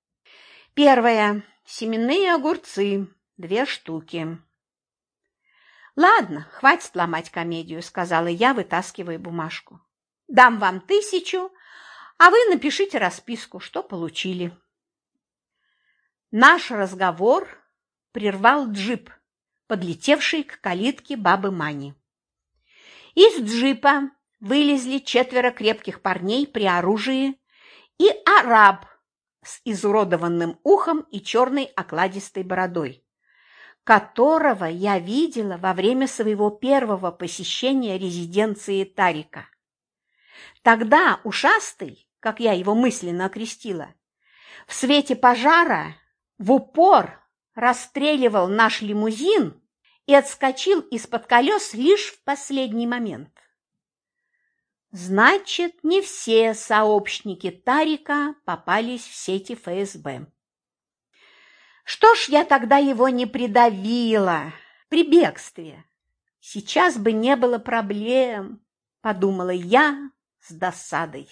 первое. Семенные огурцы. Две штуки. «Ладно, хватит ломать комедию», — сказала я, вытаскивая бумажку. «Дам вам тысячу, а вы напишите расписку, что получили». Наш разговор прервал джип, подлетевший к калитке бабы Мани. Из джипа вылезли четверо крепких парней при оружии и араб с изуродованным ухом и черной окладистой бородой, которого я видела во время своего первого посещения резиденции Тарика. Тогда ушастый, как я его мысленно окрестила, в свете пожара в упор расстреливал наш лимузин и отскочил из-под колес лишь в последний момент. Значит, не все сообщники Тарика попались в сети ФСБ. Что ж я тогда его не придавила при бегстве? Сейчас бы не было проблем, подумала я с досадой.